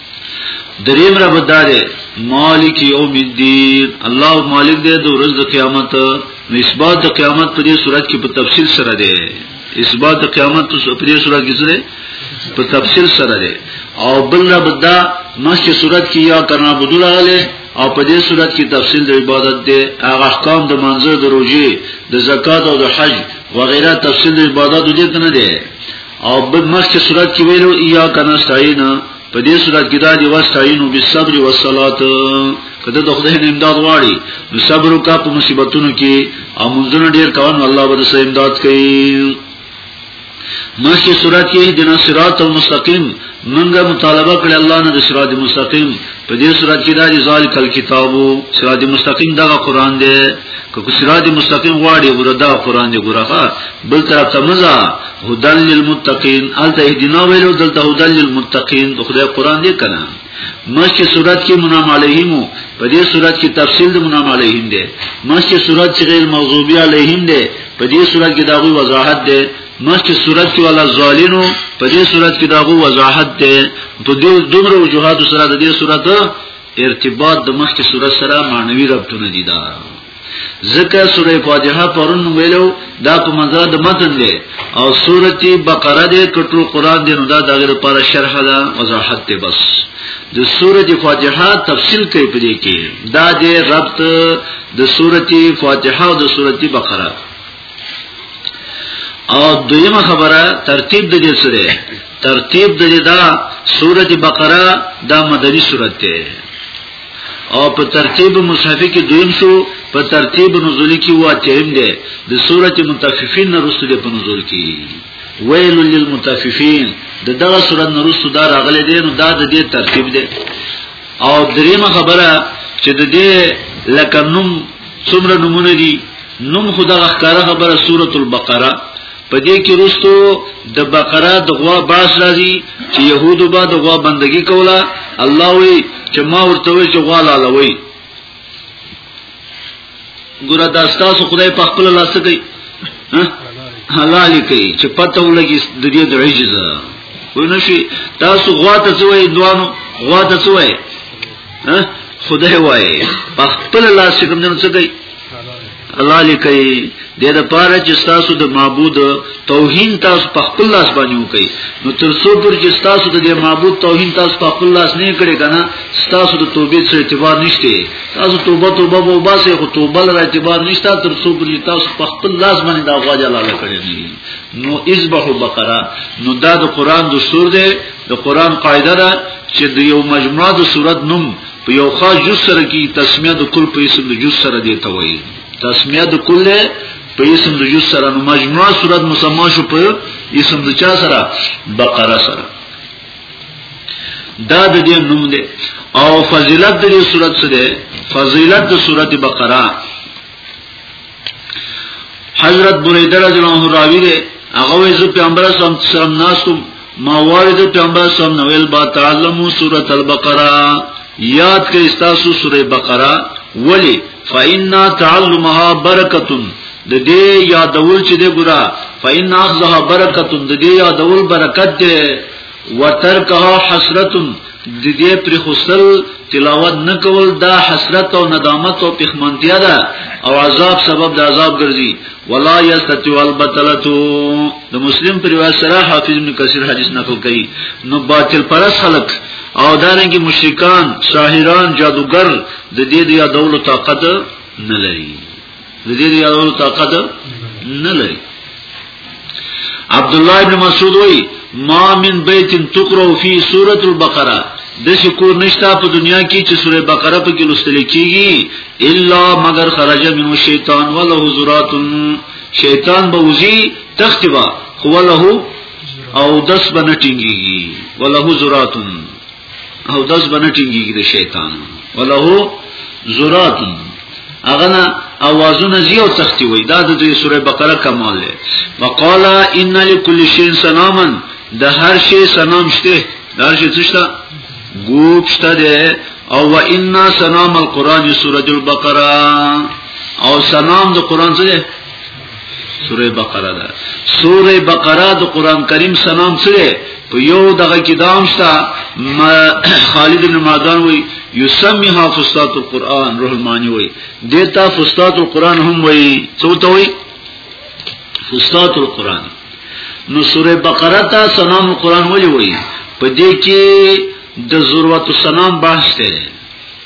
دریم رب داره مالک یوم الدین الله مالک دی د ورځ د قیامت نسبت د قیامت په دې صورت کې په تفصیل سره دی اثبات د قیامت په دې صورت کې سره په تفصیل سره دی او بل رب دا مخکې صورت کې یا کرنا بدل غلې او په دې صورت کې تفصیل د عبادت دی هغه احکام د منځه د روزي د زکات او د حج وغیرہ تفصیل د عبادت دې ته نه دی او بل مخکې صورت کې ویلو یا کنا استعینا په دې صورت کې دا دی واستعینو بالصبر والصلاه کله د خدای نه امداد غواړي نو صبر وکا په مصیبتونو کې او منځونه ډیر کاون الله به سه امداد کوي مخکې صورت کې د صراط المستقیم منګه مطالبه کړی الله نه د صراط مستقیم په دې صورت کې دا رسال کل کتابو صراط مستقیم دا قران دی که صراط مستقیم غواړي وردا قران دی ګورخه بل تر تمزا هدل للمتقین الته اهدنا ویلو دلته هدل للمتقین خدای قران دی کنه مشک صورت کې منام علیهم په دې صورت کې تفصیل د منام علیهم دی مشک صورت چې غیر مغضوبی علیهم دی په دې صورت کې داغوی وضاحت دی مخکې صورت کې ولا زالینو په دې صورت کې داغو وضاحت ده په دې دومره وجوهات سره د دې صورت ارتباط د مخکې صورت سره معنوي ربطونه دي دا ځکه سوره فاتحه پرون ویلو دا په منځه د متن دی او سوره بقره دې کټو قران دې نو دا دغه لپاره شرح ده وضاحت ته بس د سوره فاتحه تفصیل کوي په دې کې دا دې ربط د سوره فاتحه او د سوره بقره او دویمه خبره ترتیب د دې سره ترتیب د دې دا سوره بقره دا مدني سوره ده او په ترتیب مصحفي کې دویم شو په ترتیب نزولی کې وا تیم ده د سوره متففین نه رسو ده په نزول کې ویل للمتففین د دغه سوره نه رسو دا راغلي دي نو دا د دې ترتیب ده او دریمه خبره چې د دې لکه نوم څومره نمونه دي نوم خو دغه ښکاره خبره سورة البقره په دې کې رستو د بقره د غوا باس راځي چې يهودو به د غوا بندگی کوله الله وی چې ما ورته وی چې غوا لالوي ګوره دا ستاسو خدای په خپل لاس کوي حلال کوي چې پته ولګي د دې د عجز ونه شي تاسو غوا ته څوې دوانو غوا ته څوې خدای وای په خپل لاس کوم څه کوي الله لکي د دې لپاره چې تاسو د معبود توهین تاسو په خپل لاس باندې وکړي نو تر څو پر چې تاسو د دې معبود توهین تاسو په خپل لاس نه کړی کنه تاسو د توبې سره اعتبار نشته تاسو توبه توبه وو باسه خو توبه لپاره اعتبار نشته تر څو پر چې تاسو په خپل لاس باندې دا غواجه لاله کړی نو اذبح بقره نو دا د قران د سور دی د قران قاعده ده چې د یو مجموعه د صورت نوم په یو خاص جز سره کی تسمیه د کل په اسم د جز سره دی ته وایي تسمیه د کل په اسم د جز سره نو مجموعه صورت مسما شو په اسم د چا سره بقره سره دا د دې نوم دی او فضیلت د دې صورت سره فضیلت د سورته بقره حضرت بریده رضی الله عنه راوی دی هغه وی زه پیغمبر اسلام سلام ناسوم ما وارد پیغمبر اسلام نو ویل با تعلمو سورۃ البقره یاد کړئ تاسو سورۃ بقره ولی فإِنَّ تَعَلُّمَهَا بَرَكَةٌ د دې یادول چې د ګرا فإِنَّ أَخْذَهَا بَرَكَةٌ د دې یادول برکت دی وترکها حسرت د دې پر خسل تلاوت نه کول دا حسرت او ندامت او پښمنتیا ده او عذاب سبب د عذاب ګرځي ولا یستتی والبتلتو د مسلم پر روایت سره حافظ ابن کثیر حدیث نقل کړي نو باطل پرس خلق او دانګي مشرکان ساحران جادوګر د دې د یادولو طاقت نه لري د دې یادولو طاقت نه لري عبد الله ابن مسعود وای ما من بیت تقرأ فی سورۃ البقرہ د شکور نشتا په دنیا کې چې سورې بقره په کې لوستل کیږي الا مگر خرج منه شیطان وله زرات شیطان به وزي تختبا خو له او دس بنټینګي وله زرات او داس بنه ټینګیږي د شیطان وله زرات اغنا اوازونه زیو تختی وای دا د دې سوره بقره کمال دی وقال ان لكل شيء سناما د هر شی سنام شته د هر شی څه شته ګوپ شته دی او و ان سنام القران سوره البقره او سنام د قران څه دی سوره بقره ده سوره بقره د قران کریم سلام سره په یو دغه کې دام شته خالد بن معدان وی یسمیها فستات القرآن روح المانی وی دیتا فستات القرآن هم وی څه ته وی فستات القرآن نو سوره بقره ته سلام القرآن وی وی په دې کې د ضرورت السلام بحث دی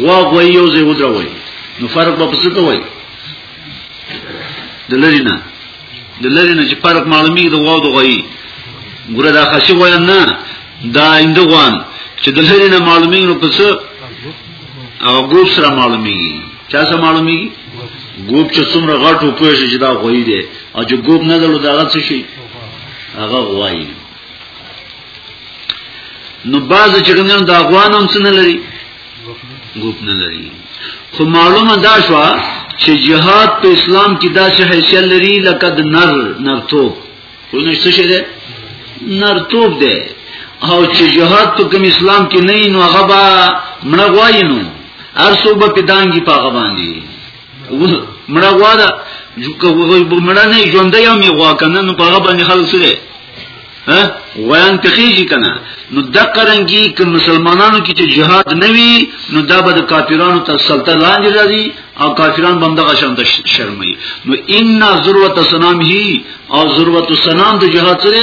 غوا غوي یو ځای ودروي نو فرق به څه کوي د لری نه د لری نه چې فرق معلومیږي د غوا د غوي ګوره دا خاصي وای نه دا اند غوان چې د لری نه معلومیږي نو پس او ګوب سره معلومیږي چا سره معلومیږي ګوب چې څومره غټ او پوه شي چې دا غوي دی او چې ګوب نه دلو دا غڅ شي هغه غوي نو باز چې کوم د افغان هم څنګه لري ګوپ نه لري خو معلومه دا شو چې جهاد په اسلام کې داسې حیثیت لري لکه د نر نرتوب خو نشته شه ده نرتوب ده او چې جهاد په کوم اسلام کې نه نو هغه به مړ غوايي نو ارسو به پدانګي پاغه باندې مړه غوا ده مړه نه ژوندې هم یې غوا کنه نو په هغه باندې خلک سره ها ویان تخیږي کنه نو د قرنګي ک مسلمانانو کې چې جهاد نه وي نو دا به د کافرانو تر سلطه لاندې راځي او کافران باندې غشم د شرمي نو ان ذروت سنام هي او ذروت سنام د جهاد سره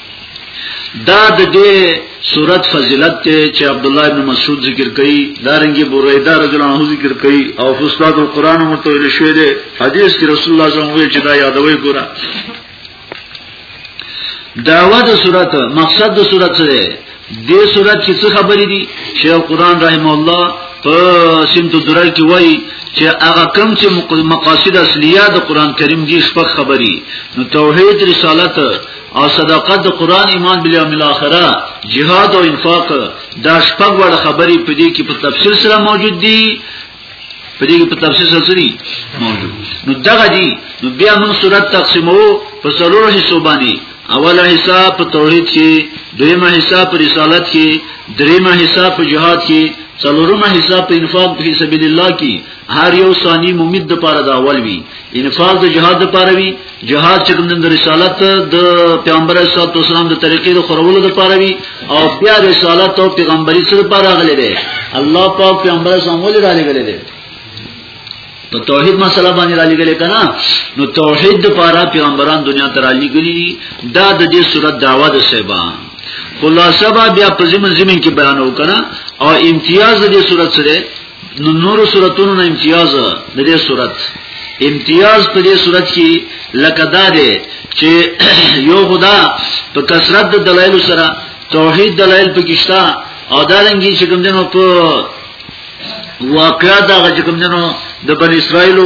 دا د دې صورت فضیلت ته چې عبد الله ابن مسعود ذکر کړي دارنګي بوریدا رضی الله عنه ذکر کړي او استاد القرآن متول شوی دی حدیث کې رسول الله صلی الله علیه وسلم چې دا یادوي ګره داوا د صورت مقصد د صورت څه دی د صورت چې څه خبرې دي شیخ قرآن رحم الله په سمت درر کې وایي چې هغه کم چې مقاصد اصليه د قران کریم دي شپږ خبري نو توحید رسالت او صداقت د قران ایمان بالیوم الاخره جهاد او انفاق دا شپږ وړ خبرې په دې کې په تفصیل سره موجود دي په دې کې په تفصیل سره سری موجود نو دغه دي نو بیا موږ صورت تقسیمو په سلور حصو باندې اوله حصہ په توحید کې دویمه حصہ په رسالت کې دریمه حصہ په جهاد کې څلورمه حصہ په انفاق په سبیل الله کې هر یو ثانی ممید د پاره دا اول وی انفاق د جهاد د پاره وی جهاد چې کوم د رسالت د پیغمبر صلی الله علیه وسلم د طریقې د خورولو د پاره وی او بیا رسالت او پیغمبري سره پاره غلې ده الله پاک پیغمبر صلی الله علیه وسلم غلې ده په توحید مسله باندې را لګلې کنا نو توحید د پاره پیغمبران دنیا ته را لګلې دا د دې صورت داوا د سبا خلاصه بیا په زمن زمن کې بیان وکړه او امتیاز د دې صورت سره نو نور صورتونو نه امتیاز د دې صورت امتیاز په دې صورت کې لکه دا دی چې یو خدا په کثرت د دلایل سره توحید دلایل پکښتا او دا رنګي چې کوم دنو په واقعا دا چې کوم دنو د بن اسرائیل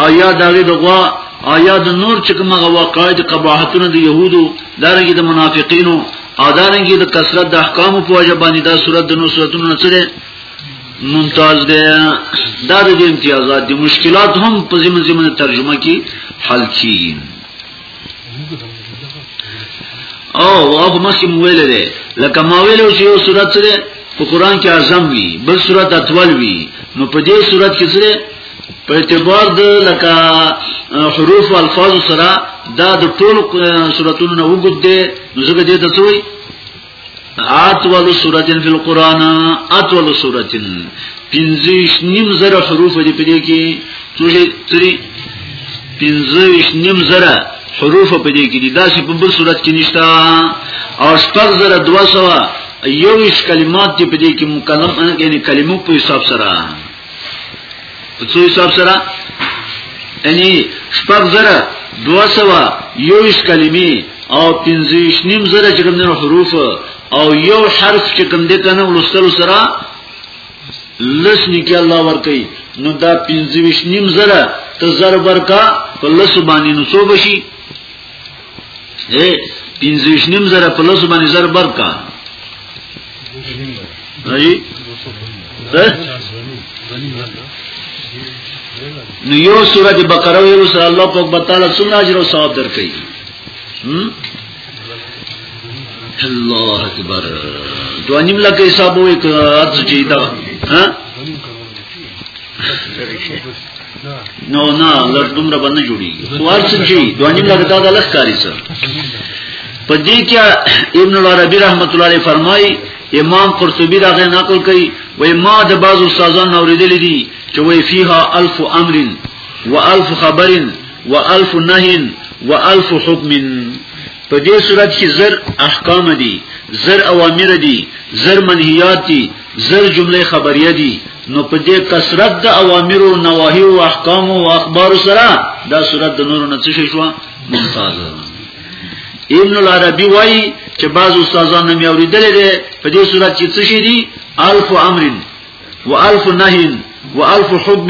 او یا دغه دغوا او یا د نور چې کوم هغه واقعي د قباحتونو د يهودو دا رنګي د منافقینو او دا رنګي د کثرت د احکام په وجه باندې دا صورت د نو صورتونو نه ممتاز دی دا د امتیازات دي مشکلات هم په زمن زمن ترجمه کې حل کیږي او هغه مخکې ویل دي لکه ما ویلو چې یو صورت سره په قران کې اعظم وي بل صورت اطول وي نو په دې صورت کې سره په اعتبار د لکه حروف او الفاظ سره دا د ټولو صورتونو نه وګد دي نو زګ دې د څوي اطول سورۃ فی القرآن اطول سورۃ پنځیش نیم زره حروف دي په دې کې څوشي تری پنځیش نیم زره حروف په دې کې دي دا چې په بل صورت کې نشتا او شپږ زره 200 یو کلمات دي په دې کې مکلم ان کې کلمو په حساب سره په څو حساب سره یعنی شپږ زره دو سوا یوش کلمی او پنزیش نیم زره چې کوم دنو حروف او یو حرف چې کوم دې کنه ولستلو سره لس نکی الله ورکی نو دا پنزیش نیم زره ته زر ورکا په لس باندې نو څو بشي اے پینزویش نیم زر پلس بانی زر برکا نجی نو یو سورت بقره ویلو سره الله په بتاله څومره اجر او ثواب درکړي الله اکبر دوانیم لکه حساب وې که اته چې دا ها نو نه لږ دومره باندې جوړیږي خوار څه شي دوه نیم لګتا د لږ کاری سره په دې کې ابن العربی رحمت الله علیه فرمایي امام قرطبی دا غي نقل کوي وای ما د بعض استادانو اوریدل دي چې وای فیها الف امر و الف خبر و الف نهی و الف حکم په دې صورت کې زر احکام دي زر اوامر دي زر منهیات دي زر جمله خبریه دي نو په دې کثرت د اوامر او نواهی او احکام او اخبار سره دا صورت د نور نه څه شو ممتاز ابن العربی وای چې بعض استادانو مې اوریدلې ده په دې صورت کې څه شي دي الف امر و الف نهی و الف حکم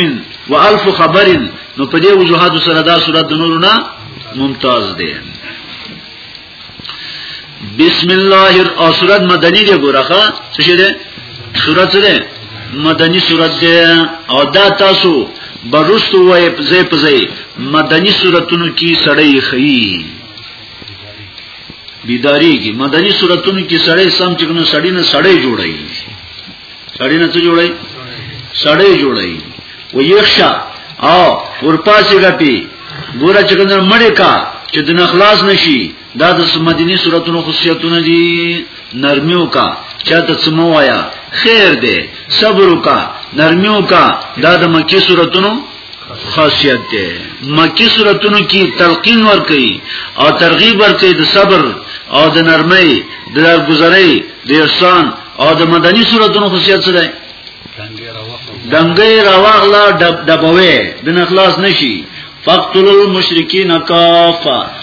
و الف خبر نو په دې وجوهات سره دا صورت د نور نه ممتاز ده بسم الله او سورت مدنی دی ګورخه څه شه ده سورت ده مدنی سورت ده او دا تاسو برستو وای پزې پزې مدنی سورتونو کې سړی خئی بیداری کی مدنی سورتونو کې سړی سم چې کنه سړی نه سړی جوړی سړی نه څه جوړي سړی جوړي و یخشا او ورپاسې غپی ګوره چې کنه مړې کا چې د نخلاص نشي دا د مدینی صورتونو خصوصیتونه دي نرمیو کا چاته سمو وایا خیر دی صبر کا نرمیو کا دا د مکی صورتونو خاصیت ده مکی صورتونو کې تلقین ور کوي او ترغیب ور کوي د صبر او د نرمۍ د درگذرۍ د احسان او د مدني صورتونو خاصیت څه ده دنګې راوغلا دبوي د نخلاص نشي فقتل المشرکین کافا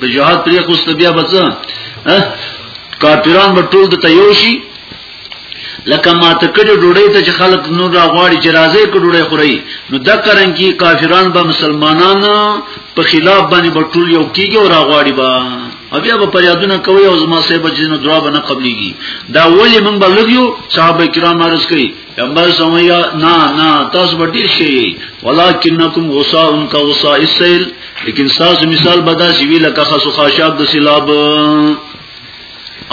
د جهاد پرې خوست بیا بچ کاپیران به ټول د تیوشي لکه ما ته کړي ډوډۍ ته چې خلک نور راغواړي چې راځي کړي ډوډۍ خوري نو دا کرن کې کافران به مسلمانان په خلاف باندې بټول یو کیږي او راغواړي با بیا به پریادونه کوي او زما سه بچینو دعا به نه قبليږي دا ولې موږ بلګیو صحابه کرام عرض کوي پیغمبر سمیا نا نا تاسو به ډیر شي ولکنکم غصا ان کا غصا السیل لیکن تاسو مثال بدا سی وی لکه خاصو خاشاب د سیلاب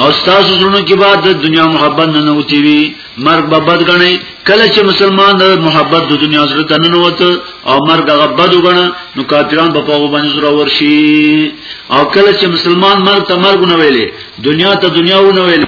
او تاسو زړونو کې بعد د دنیا محبت نه نوتی وی مرګ به بد غني کله چې مسلمان د محبت د دنیا سره تنن وته او مرګ هغه بد وګڼه نو کافران په پاو باندې زړه ورشي او کله چې مسلمان مرګ ته مرګ نه ویلې دنیا ته دنیا و نه ویلې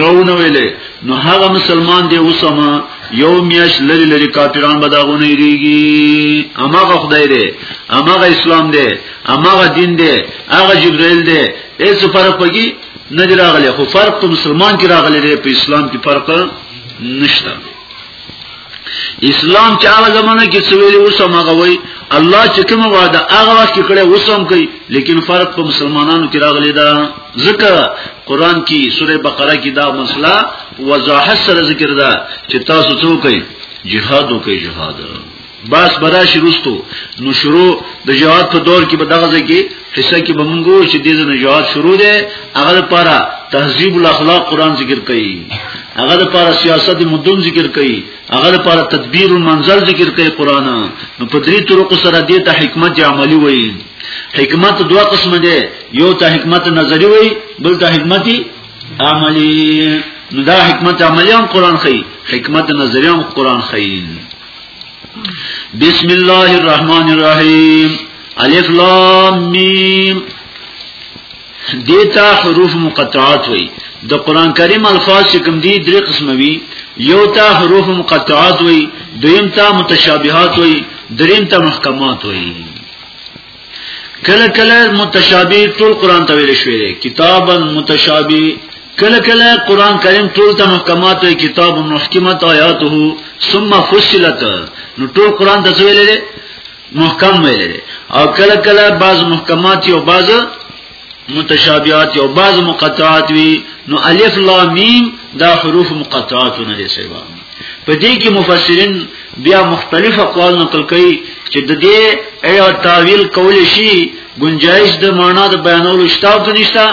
یو نو ویلې نو هغه مسلمان دی اوسما یو میاش لری لری کافران به داغونه یریږي اماغه خدای دی اماغه اسلام دی اماغه دین دی هغه جبرئیل دی ایس فرق پګي نه دی راغلی خو فرق ته مسلمان کې راغلی دی په اسلام کې فرق نشته اسلام چې هغه زمانه کې سویل وسم هغه وای الله چې کوم وعده هغه وخت کړي وسم کوي لیکن فرق په مسلمانانو کې راغلی دا ذکر قران کې سوره بقره کې دا مسله وضاحت سره ذکر ده چې تاسو څوک جهاد وکړئ جهاد باس براشي رستو نو شروع د جواب په دور کې به دغه ځکه حصہ کې به مونږ چې د دې جواب شروع ده هغه لپاره تهذیب الاخلاق قران ذکر کوي هغه لپاره سیاست مدون ذکر کوي هغه لپاره تدبیر المنزل ذکر کوي قران نو په دې طرق سره دې ته حکمت عملی وایي حکمت دوه قسم دي یو ته حکمت نظری وایي بل ته حکمت عملی نو دا حکمت عملی هم قران خي حکمت نظری هم قران خي بسم الله الرحمن الرحیم الف لام میم دیتا حروف مقطعات وی د قران کریم الفاظ چې کوم دي درې قسم وی یو تا حروف مقطعات وی دویم تا متشابهات وی دریم تا محکمات وی کله کله متشابه ټول قران ته ویل شوی دی کتابا متشابه کله کله قران کریم ټول ته محکمات وی کتاب محکمت آیاته ثم فصلت نو ټول قران ته ویل دی محکم ویل دی او کله کله بعض محکمات او بعض متشابهات یو بعض مقطعات وی نو الف لام میم دا حروف مقطعات نه دي سیوا په دې کې مفسرین بیا مختلف اقوال نقل کوي چې د دې ایو تعویل کول شي گنجائش د معنا د بیانولو شته او نشته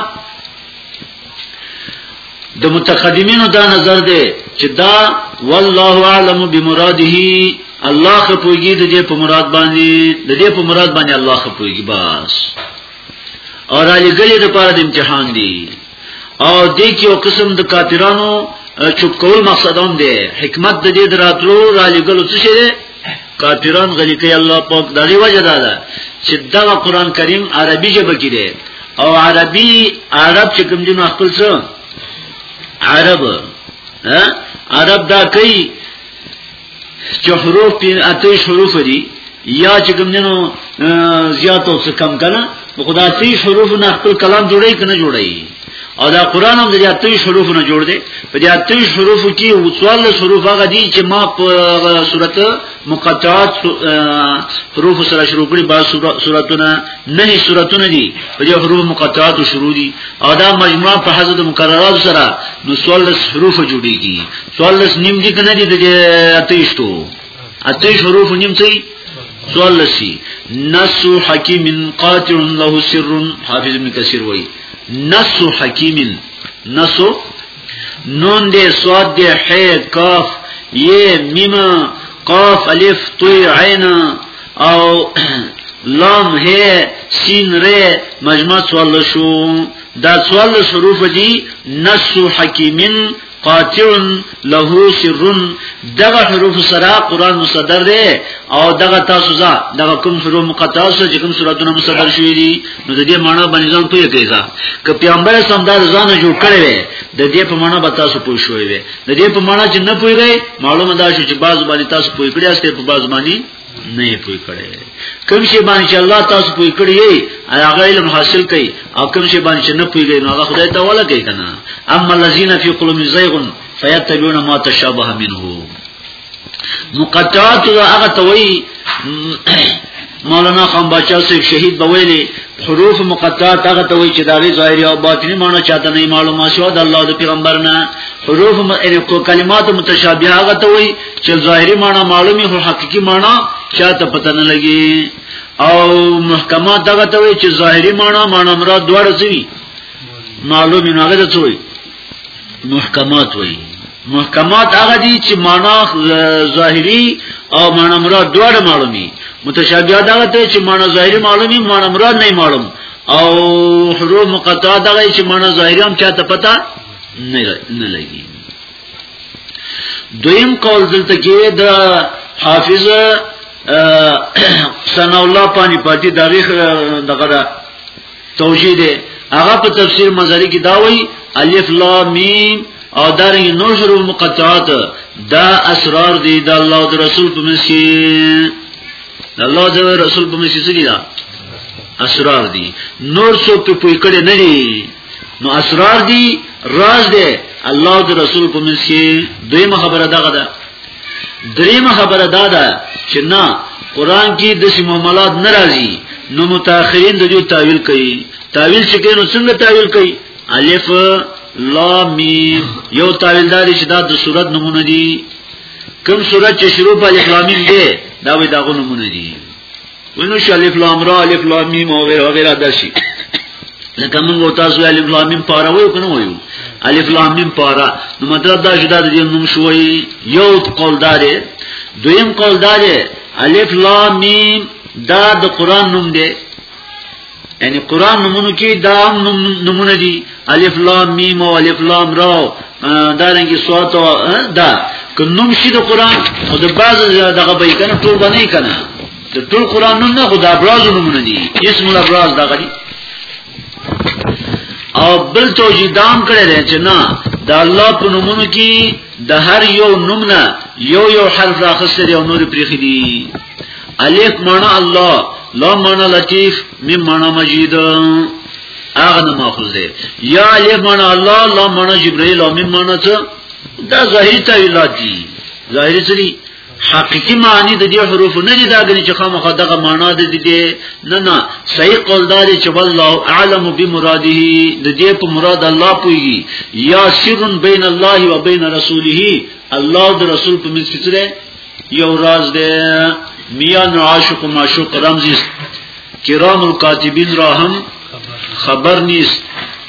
د متقدمینو دا نظر دی چې دا والله اعلم بمراده الله خپوږي د دې په مراد باندې د دې په مراد باندې الله خپوږي بس او را لګلې د پاره د امتحان دی او د کې یو قسم د کافرانو چوپ کول مقصد هم دی حکمت د دې دراتلو را لګلو څه شي کافران غلی کوي الله پاک د دې وجه دا ده چې دا قران کریم عربي ژبه کې دی او عربي عرب چې کوم دین خپل څه عرب ها عرب دا کوي چې حروف په اته حروف دي یا چې کوم نو زیات او څه کم کنه خدا تی حروف نه خپل کلام جوړی کنه جوړی او دا قران هم د اته حروف نه جوړ دی په دې اته حروف کې وصال حروف هغه دي چې ما په صورت مقطعات حروف سره شروع کړي با صورتونه نه صورتونه دي په دې حروف مقطعات شروع دي او دا مجموعه په حضرت مکررات سره نو صال حروف جوړیږي سوالس نیم دی کنه دی دی اتیشتو اتیش حروف نیم تی سوالسی نسو حکیم قاطع له سر حافظ ابن کثیر وی نسو حکیم نسو نون دی سواد دی حی کاف یه میم قاف الف طی عین او لام هی سین ر مجمع سوالشو دا سوال حروف دی نسو حکیمن قاطع له سر دغه حروف سره قران مصدر دی او دغه تاسو ځا دغه کوم حروف مقطع سره چې کوم سوراتونه مصدر شوی دي نو د دې معنی باندې ځان پوهه کوي ځا که پیغمبر سم دا ځان جوړ کړی وي د دې په معنی به تاسو پوه شوی وي د دې په معنی چې نه پوهیږئ معلومه ده چې بعض باندې تاسو پوه کړی استه په بعض باندې نه پوي کړي کوم شي باندې الله تاسو پوي کړی هغه علم حاصل کړي او کوم شي باندې نه پوي نو هغه خدای ته ولا کوي کنه اما الذين في قلوبهم زيغ فيتبعون ما تشابه منه مقطعات هغه توي مولانا خان بچا صاحب شهید بویلی حروف مقطعات هغه ته وی چې دا غي ظاهري او باطني معنی چاته نه معلومه شو د الله د پیغمبر نه حروف یعنی کلمات متشابهه هغه ته وی چې ظاهري معنی معلومي او حقيقي معنی چاته پته نه لګي او محکمات هغه ته وی چې ظاهري معنی معنی مراد دوړ سوي معلومي نه هغه ته وی محکمات وی محکمات هغه دي چې معنا ظاهري او معنا مراد دواړه معلومي متشابهات هغه ته چې معنا ظاهري معلومي معنا مراد نه معلوم او حروف مقطعات هغه چې معنا ظاهري هم چاته پتا نه نه لګي دویم قول دلته کې د حافظ ثنا الله پانی پاتی دغه دغه توجیه ده هغه په تفسیر مزاری کې دا وایي الف لام میم او دارنګ نور حروف مقطعات دا اسرار دي د الله او رسول په مسکی د الله او رسول په مسکی څه دي دا اسرار دي نور څه په پوي کړي نه دي نو اسرار دي راز دي الله او رسول په مسکی دویمه خبره دغه ده دریمه خبره دا ده چې نه قران کې د سیمولات ناراضي نو متأخرین د جو تعویل کوي تعویل چې کینو څنګه تعویل کوي الف لام میم یو تعویل دا چې دا د صورت نمونه دي کوم صورت چې شروع په الف لام میم دی دا وي داغه نمونه دي ونو شلیف لام را الف لام میم او غیره غیره دشي لکه موږ تاسو الف لام میم پاره وایو کنه وایو الف لام میم پاره نو مطلب دا شدا د نوم شوی یو قول داره دویم قول داره الف لام میم دا د قران نوم دی یعنی قران نمونه کې دا نمونه دي الف لام میم او الف لام را دا رنګي صوت دا کنوم شي د قران او د باز دغه به کنه ټول باندې کنه د ټول قران نوم نه خدا ابراز نمونه دي اسم الابراز دا غري او بل توجی دام کړی دی چې نه د الله په نومونو کې د هر یو نوم نه یو یو حرف راخسته دی او نور پرې خدي الف معنا الله لام معنا لطیف میم معنا مجید هغه نه ماخذ دی یا الف معنا الله لام معنا جبرئیل او میم معنا څه دا ظاهری تعویلات دي ظاهری څه دي حقیقی معنی د دې حروف نه دي دا غني چې خامخا دغه معنا د دې نه نه صحیح قول دا دی چې والله اعلم بمراده د دې په مراد الله پوي یا سر بین الله و بین رسوله الله د رسول په منځ کې څه یو راز دی میان عاشق و معشوق رمزیست کرام و کاتبین را هم خبر نیست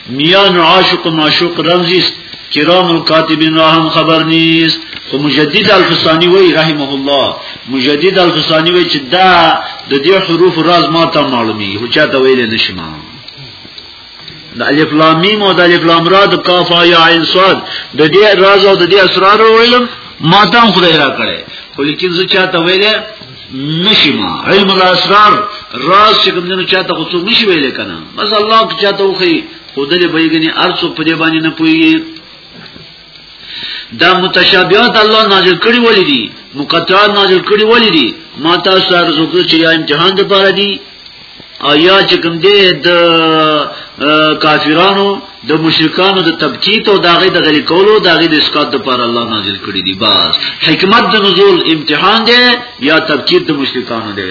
میان عاشق و معشوق رمزیست کرام و کاتبین را هم خبر نیست خو مجدد الفسانی وی رحمه الله مجدد الفسانی وی چې دا د دې حروف راز ما ته معلومي هو چاته ویل نشم د الف لام میم او د الف لام را د کاف یا عین صاد د دې راز او د دې اسرار ویلم ما ته خدای را کړي خو لیکن زه چاته ویل نشما علم الاسرار راز چې کوم نه چاته خو څو نشي ویل کنه بس الله که چاته وخی خدای به یې غني ارڅو په دې باندې نه پوي دا متشابهات الله نازل کړی ولې دي مقطعات نازل کړی ولې دي ما تاسو سره زکه چې یا امتحان د پاره دي او یا چې کوم دې د کافرانو د مشرکانو د تبکیت او داغه د غری کولو داغه د اسقاط د پاره الله نازل کړی دي بس حکمت د نزول امتحان دی یا تبکیت د مشرکانو دی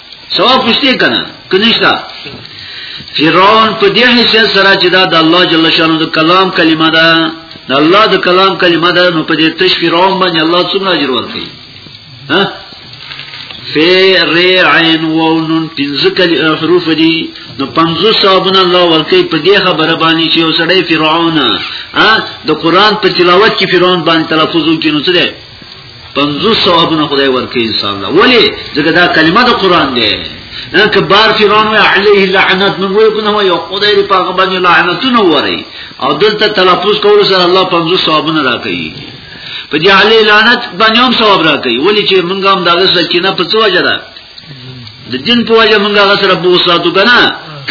سوال پوښتې کنه کنيشتا فرعون په دې حیثیت سره چې دا د الله جل شانو د کلام کلمه ده د الله د کلام کلمه ده نو په دې تش فرعون باندې الله څومره اجر ورکړي ها فرعن وونن پنځه کلی حروف دي نو پنځه صاحبنا الله ورکی په دې خبره باندې چې وسړی فرعون ها د قران په تلاوت کې فرعون باندې تلفظ وکړي نو څه پنځوس ثوابونه خدای ورکړي ان شاء الله ولی ځکه دا کلمه د قران دی نه کبار فرعون و علیه لعنت من وی کنه یو خدای دې په غبن لعنتونه وری او دلته تلفظ کول سره الله پنځوس ثوابونه راکړي په دې علی لعنت باندې هم ثواب راکړي ولی چې مونږ هم دغه سکینه په څو وجه ده د دین په وجه مونږه غسر ابو ساتو کنه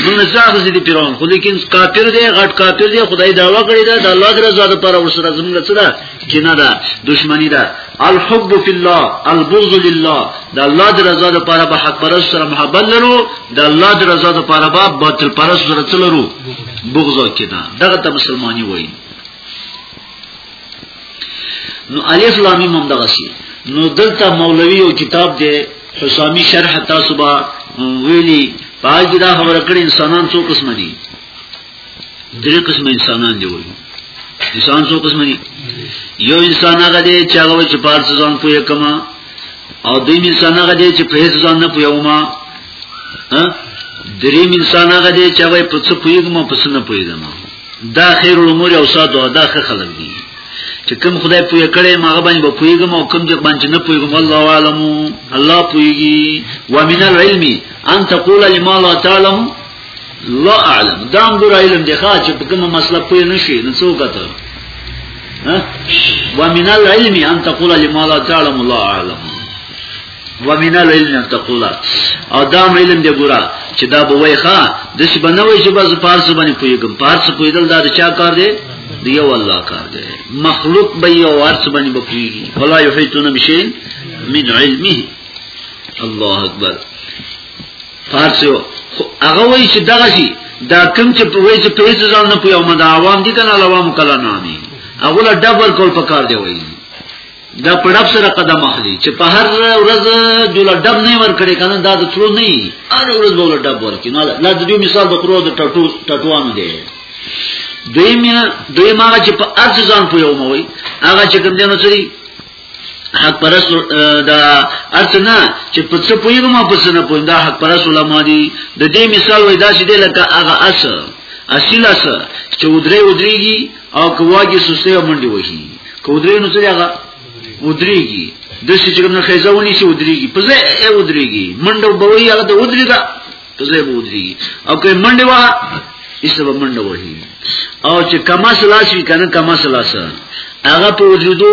مونږ ځاخ زی دی پیران خو لیکن کافر دی غټ کافر دی خدای دا وکړی دا د الله د رضا لپاره ورسره زمونږ سره کینه ده دشمنی ده الحب فی الله البغض لله د الله د رضا لپاره به حق پرست سره محبت لرو د الله د رضا لپاره به باطل پرست سره څلرو بغض کینه دغه ته مسلمانی وایي نو الف لام میم هم دغه شی نو دلته مولوی او کتاب دی حسامی شرح تاسو با ویلی پاج دا خبره کړې انسانان څو قسم دي درې قسم انسانان دی وایي انسان څو قسم دي یو انسان هغه دی چې هغه چې پار ځان پوهه کما او دوی انسان هغه دی چې په هیڅ ځان نه پوهه وما درې انسان هغه دی چې هغه په څه پوهه کما په څه نه پوهه دا خیر الامور او ساتو دا ښه خلک دي چې کوم خدای پوهه کړي ماغه باندې به پوهیږم او کوم چې باندې نه پوهیږم الله عالم الله پوهیږي ومن العلم ان تقول لما لا تعلم لا اعلم دا امر علم دی ښا چې په کومه مسله پوه نشي نو څوک ته ومن العلم ان تقول لما لا تعلم لا اعلم ومن العلم ان تقول او دا علم دی ګورا چې دا به وای ښا د څه بنوي چې بس پارس باندې پویګم پارس پویدل دا چا کار دی دی والله کار دی مخلوق به یو ارث باندې بپویږي فلا یحیتون بشی من علمه الله اکبر پارس هغه وای چې دغه شي دا کوم چې په وای چې په هیڅ ځان نه پویو مدا عوام دي کنه عوام کله نه امي هغه ډبل کول پکار دی وای دا په ډب سره قدم اخلي چې په هر ورځ جوړ ډب نه ور کړی کنه دا د ترو نه وي هر ورځ به ډب ور کړي نو لا د دې مثال د ترو د ټټو ټټوانو دی دوی مې دوی ما چې په ارز ځان پویو مو وي هغه چې کوم دینو چری حق پرس دا ارز نه چې په څه پویو ما په څه نه پوی دا حق پرس علماء دي د دې مثال وای دا چې لکه هغه اس اصل اس چې ودرې ودرېږي او کواږي سسته او منډي وهي کودرې نو څه هغه ودرېږي د څه چې کوم خیزه ونی شي ودرېږي په ځای ای ودرېږي منډه بوي هغه د ودرېږي په ځای ودرېږي او که منډه وه ایسه به منډه وهي او چې کما سلاسي کنه کما سلاسه هغه په وجودو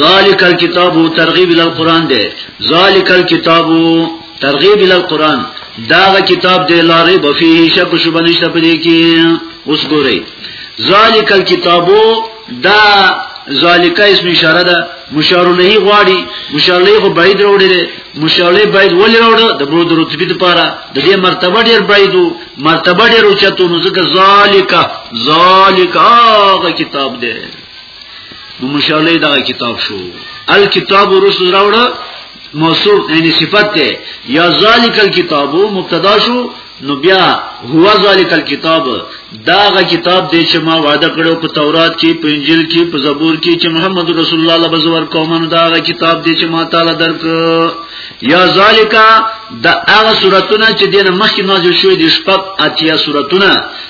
ذالک الكتاب ترغیب ال قران دی ذالک الكتاب ترغیب ال قران داغه کتاب دی لارې بفي شک شوبه نشته پدې کې اوس ګورئ ذالک الكتاب دا ذالک اسم اشاره ده مشار له غواړي مشار له خو بعید وروړي دي مشار له بعید ولې وروړه د برود رتبه لپاره د دې مرتبه ډیر بعیدو مرتبه ډیر اوچتو نو ځکه ذالک ذالک هغه کتاب ده نو مشاله دا کتاب شو الکتاب رسول راوړه موصوف یعنی صفت ده یا ذالک الکتاب مبتدا شو نو بیا هو ذالک الکتاب داغه کتاب دی چې ما وعده کړو په تورات کې په انجیل کې په زبور کې چې محمد رسول الله الله بزور قومونو داغه کتاب دی چې ما تعالی درک یا ذالک دا هغه سوراتونه چې دینه مخکې نازل شوې دي شپږ اتیا سوراتونه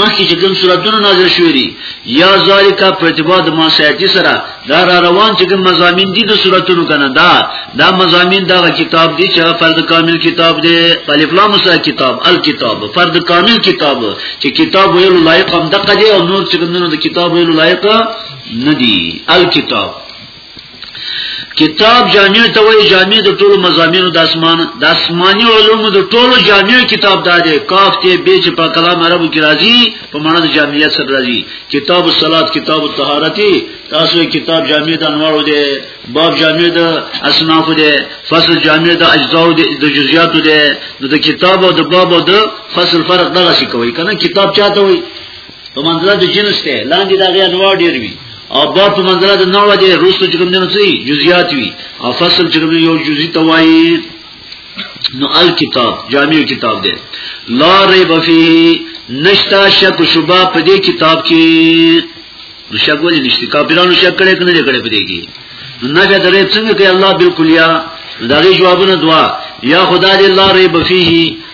مخکې چې کوم صورتونه نازل شوې دي یا ذالکا په اعتبار د ماسیاتی سره دا را روان چې کوم مزامین دي د صورتونو کنه دا دا مزامین دا کتاب دي چې فرد کامل کتاب دی الف لام سره کتاب الکتاب فرد کامل کتاب چې کتاب ویل لایق هم دغه دی او نور چې کوم د کتاب ویل لایق نه دی الکتاب کتاب جامع ته وایي جامع د ټولو مزامینو د اسمان د اسماني علومو د ټولو جامع کتاب دا دی کاف ته به چې په کلام عربو کې راځي په معنی د جامعیت سره راځي کتاب الصلات کتاب الطهارت تاسو کتاب جامع د انوارو دی باب جامع د اصناف دی فصل جامع د اجزاء دی د جزئیات دی د کتاب او د باب او د فصل فرق دغه شي کوي کنه کتاب چاته وایي په منځله د جنس ته لاندې دا غي انواع ډیر وي او دا په منځله د نوع د روسو چې کوم نه سي جزئیات وي او فصل چې کوم یو جزئی توای نو الکتاب جامع کتاب دی لا ریب فيه نشتا شک شبا په دې کتاب کې نو شک ولې نشته کافرانو شک کړي کنه دې کړي په دې کې نه دا درې څنګه کوي الله بالکل یا دا غي جوابونه دوا یا خدای دې الله ریب فيه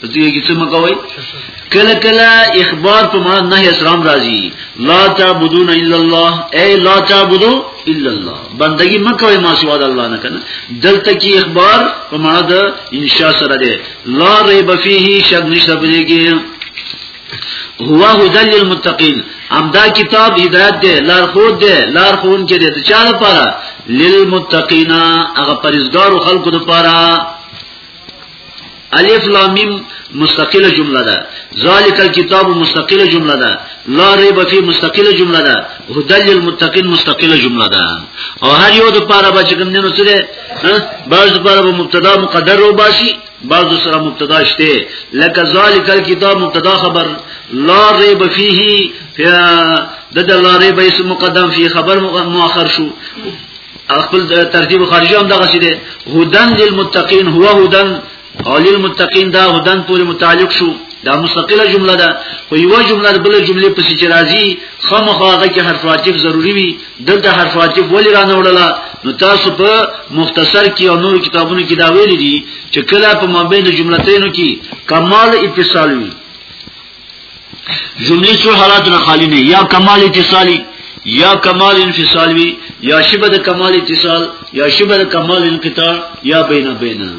پس یې کیسه مکوي کله کله اخبار په معنا نه اسلام راځي لا تعبدون الا الله اي لا تعبدو الا الله بندگی مکوي ما سوا د الله نه کنه دلته کې اخبار په معنا د انشاء سره ده لا ريب فيه شک نشته پدې کې هو هدل للمتقین امدا کتاب هدایت ده لار خود ده لار خون کې ده چا لپاره للمتقین هغه پرېزګارو خلکو لپاره الف لام میم مستقله جمله ده ذالک الكتاب مستقله جمله ده لا ریب فی مستقله جمله ده هدل للمتقین مستقله جمله ده او هر یو د پاره بچ کوم نه سره بعض د پاره مبتدا مقدر و باشي بعض سره مبتدا شته لکه ذالک الكتاب مبتدا خبر لا ریب فیه د د لا ریب اسم مقدم فی خبر مؤخر شو خپل ترتیب خارجي هم دغه څه دي هدن للمتقین هو هدن او للمتقین دا هدن پورې متعلق شو دا مستقله جمله ده خو یو جمله بل جمله پسې چې راځي خامخا هغه کې حرف عاطف ضروری وي دلته حرف عاطف ولې رانه وړله نو تاسو په مختصر کې او نور کتابونو کې دا ویل دي چې کله په مابین جملتینو کې کمال اتصال وي جمله څو حالات نه خالی نه یا کمال اتصالی یا کمال انفصال وی یا شبه د کمال اتصال یا شبه د کمال انقطاع یا بینا بینا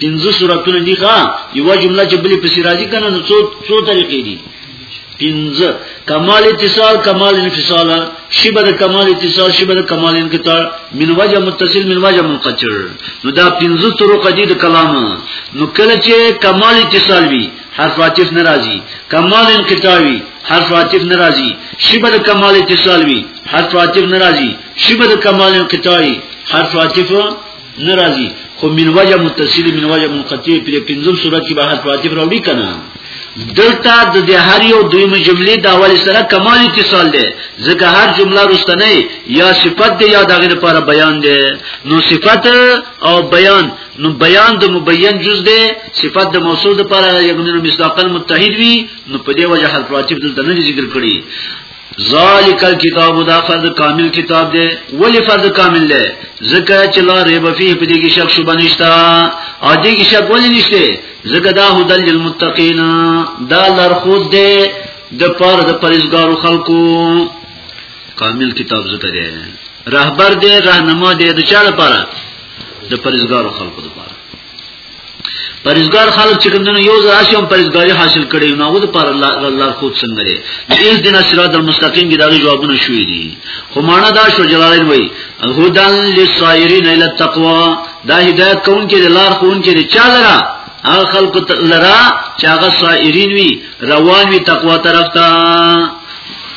پنځه صورتونه دي ښا یو جمله چې بلې پسې راځي کنه نو څو څو طریقې دي پنځه کمال اتصال کمال انفصال شبه د کمال اتصال شبه د کمال انقطاع من وجه متصل من وجه منقطع نو دا پنځه طرق دي د کلام نو کله چې کمال اتصال وي حرف عاطف ناراضي کمال انقطاعي حرف عاطف ناراضي شبه د کمال اتصال وي حرف عاطف ناراضي شبه د کمال انقطاعي حرف عاطف ناراضي خو من وجه متصل من وجه منقطع پر پنځم صورت کې به حرف عاطف راوړي کنه دلته د دې هر یو دویمه جملې د اول سره کمال اتصال دی ځکه هر جمله رستنه یا صفت دی یا دغه لپاره بیان دی نو صفت او بیان نو بیان د مبین جز ده صفات د موصوف د پر یمنون مصداقا متحد وی نو په دې وجه حرف واجب دلته نه ذکر کړي ذالک الكتاب دا فرض کامل کتاب دی ولی فرض کامل دی زکه چې لا ریب فيه په دې کې شک شوبه نشتا او دې کې شک ولی نشته زکه دا هدل للمتقین دا لار خود دی د پر د پرېزګارو خلکو کامل کتاب زکه دی رهبر دی راهنما دی د چا لپاره د پرېزګارو خلکو لپاره پرېزګار خلک چې کوم یو ځل راشي هم پرېزګاری حاصل کړي نو هغه لپاره الله خود څنګه لري دې دین صراط المستقیم کې دا جوابونه شوې دي خو معنا دا شو جلالین وای هدن للسائرین الی التقوا دا هدایت کون کې لار کون کې چا لرا هغه خلکو لرا چې هغه سائرین وي روان وي تقوا طرف ته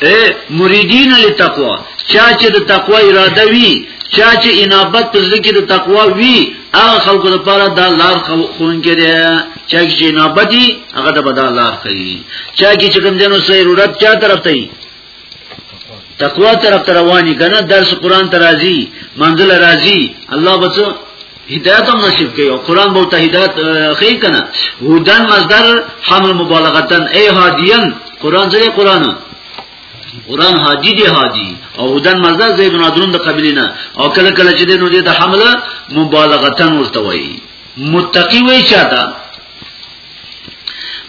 اے مریدین لتقوا چا چې د تقوا اراده وی چا چې انابت په ذکر د تقوا وی هغه خلکو لپاره دا لار خون کړي چا چې انابت دی هغه د بدل لار کوي چا چې کوم جنو سې رودت چا طرف ته تقوا طرف ته رواني کنه درس قران ته راځي منزل راځي الله بچو هدایت هم نصیب کوي او قران به ته هدایت خې کنه هدن مصدر حمل مبالغتن ای هادیان قران زری قران قران هادی دی هادی او هدن مصدر زید بن عدرون د قبلینا او کله کله چې د نو د حمله مبالغتن ورته وایي متقی وای چاته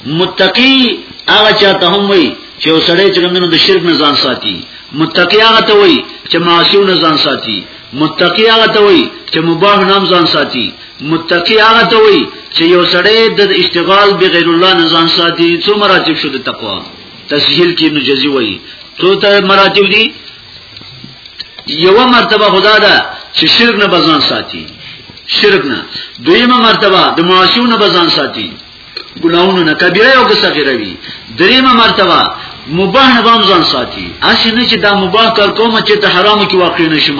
متقی هغه چاته هم وي چې وسړی چې کومنه د شرک نه ځان ساتي متقی هغه ته وي چې معاصی نه ځان ساتي متقی هغه ته وي چې مباح نام ځان ساتي متقی هغه ته وي چې یو سړی د اشتغال بغیر الله نه ځان ساتي څو مراتب شو د تقوا تسهیل کې نو جزي وي څو ته مراتب دي یو مرتبه خدا ده چې شرک نه بزان ساتي شرک نه دویمه مرتبه د معاشیو نه بزان ساتي ګناونه نه کبیره او صغیره وي دریمه مرتبه مباح نه بام ځان ساتي اسی نه چې دا مباح کار کوم چې ته حرام کې واقع نشم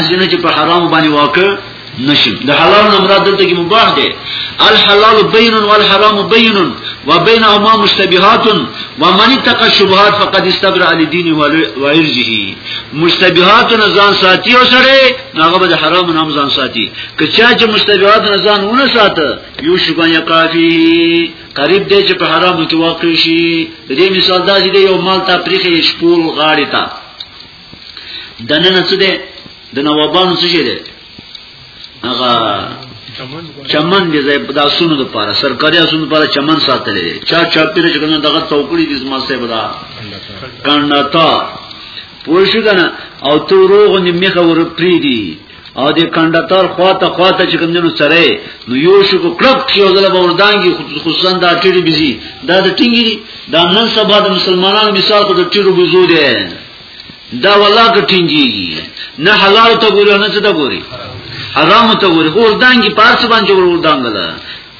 اسنه چې په حرام باندې واقع نشم د حلال نه مراد دلته کې مباح دی الحلال بین والحرام بین وبینهما مشتبهات ومن اتقى الشبهات فقد استبرأ لدينه وعرضه مشتبهات نه ځان ساتي او سره هغه به حرام نه ځان ساتي که چا چې مشتبهات نه ځان ونه ساته یو شبه یقافی قریب دی چې په حرامو کې واقع شي د دې مثال دا دی یو مال ته پریخي شپول غاړي ته دننه څه ده د نوابانو څه شي ده هغه چمن دې زې په داسونو د پاره سرکاري اسونو لپاره چمن ساتلې چا چا پیر چې کنه دغه توکړي د زما سه بدا کاناتا پوه شو کنه او تو روغ نیمه خبر پری دی او د کندتر خواته خواته چې کوم دینو سره نو یو شو کو کلک چې وزله بوردانګي خصوصا دا ټیری بيزي دا د ټینګي دا نن سبا د مسلمانانو مثال کو د ټیرو بيزو دی دا والله که ټینګي نه حلال ته ګوري نه څه ته ګوري حرام ته ګوري بوردانګي پارس باندې بوردانګ ده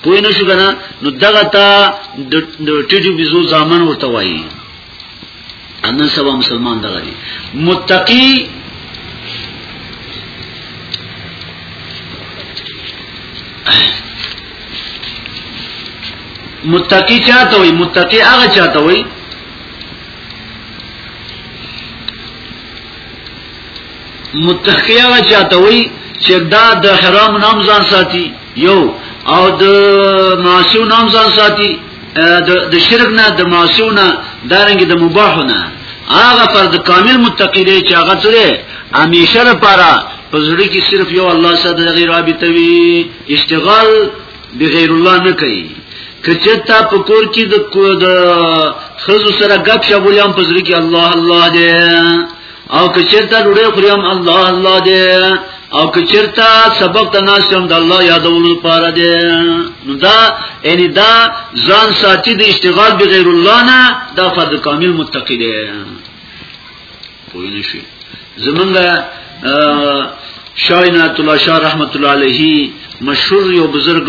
پوه نه شو کنه نو دغه ته د ټیرو بيزو ځامن ورته وایي ان سبا مسلمان دغه دي متقی متقی چاته وي متقی هغه چاته وي متقی هغه چاته وي چې دا د حرام نام ځان ساتي یو او د معصوم نام ځان ساتي د شرک نه د معصومه دارنګ د مباحونه هغه پر د کامل متقی دی چې هغه سره همیشه لپاره په زړه کې صرف یو الله سره د غیر رابطه وي اشتغال بغیر الله نه کوي کچتا په کور کې د خزو سره غب شبولیان په زړه کې الله الله دی او که چېرته ډوډۍ خوري هم الله الله دی او که چېرته سبق ته ناست هم د الله یادولو لپاره دی نو دا یعنی دا ځان ساتي د اشتغال بغیر الله نه دا فرد کامل متقی دی پوه نه شي زمونږ شاینات الله شاه رحمت الله علیه مشهور یو بزرګ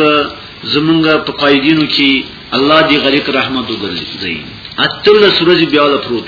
زمونږ په قائدینو کې الله دی غریق رحمت وګرځي اتل سورج بیا له پروت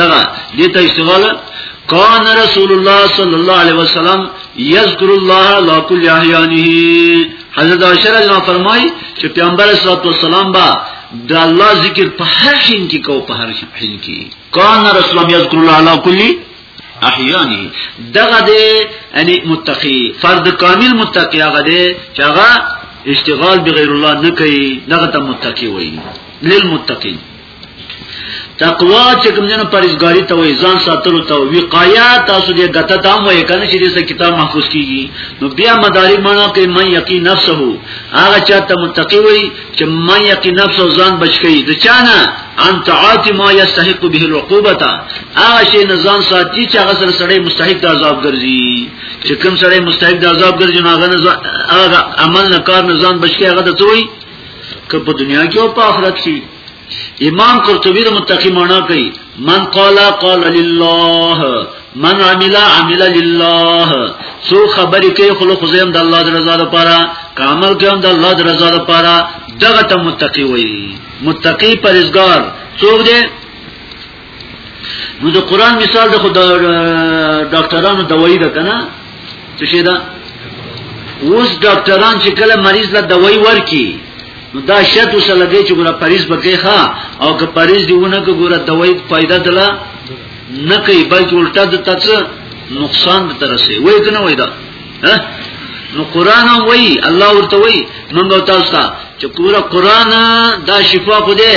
دغه دته استغاله کان رسول الله صلی الله علیه وسلم یذکر الله لا کل احیانه حضرت عائشہ رضی الله فرمای چې پیغمبر صلی الله علیه وسلم با د الله ذکر په هر شین کې کو په هر شین کې کان رسول الله یذکر الله لا کل احیانی دغه دی یعنی متقی فرد کامل متقی هغه دی چې هغه اشتغال بغیر الله نه کوي دغه ته متقی وایي للمتقین تقوا چې کوم جن پرېزګاری ته وې ځان ساتلو ته وقایا تاسو دې غته ته مو یې کنه چې دې کتاب محفوظ کیږي نو بیا مدارک معنا کې من یقی نفسه هغه چاته متقی وي چې من یقی نفسه ځان بچ کړي د چانه ان تعاتی ما یستحق به العقوبه هغه شی نه ځان ساتي چې هغه سره سړی مستحق د عذاب ګرځي چې کوم سړی مستحق د عذاب ګرځي نو هغه نه هغه عمل نه کار نه ځان بچ کړي هغه د څوی که په دنیا کې او په آخرت کې امام قرطبی د متقی معنا کوي من قال قال لله من عمل عمل لله سو خبرې کوي خلو خزم د الله د رضا لپاره کامل کوم د الله د رضا لپاره دغه ته متقی وي متقی پرېزګار څوک دی نو د قران مثال د خدای ډاکټرانو دوايي ده کنه څه شي ده اوس ډاکټران چې کله مریض له دوايي ورکي نو دا شرط وسه لګي چې ګوره پریز بکې ښا او که پریز دیونه که ګوره دوايي فائدہ دلا نه کوي بلکې الټا د تڅ نقصان د ترسه وای کنه وای دا نو قران هم وای الله ورته وای موږ تاسو ته چې پورا قران دا شفا خو دې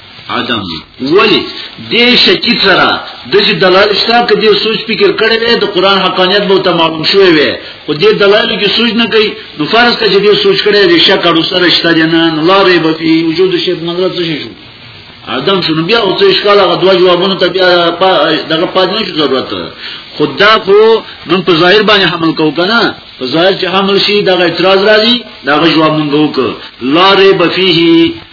عدم ولی دې شکی سره د چې دلایل شته کې دې سوچ فکر کړی وي د قران حقانیت به ته معلوم شوی وي خو دې دلایل کې سوچ نه کوي نو فرض ته چې دې سوچ کړی دې شک اړو سره شته جنان لا ریب فی وجود شی په نظر څه شو عدم شنو بیا او څه اشکال هغه دوه جوابونه ته بیا دغه پات نه شو ضرورت خدا خو من په ظاهر باندې حمل کو کنه په ظاهر چې حمل شي دغه اعتراض راځي دغه جواب مونږ وکړه لا ریب فیه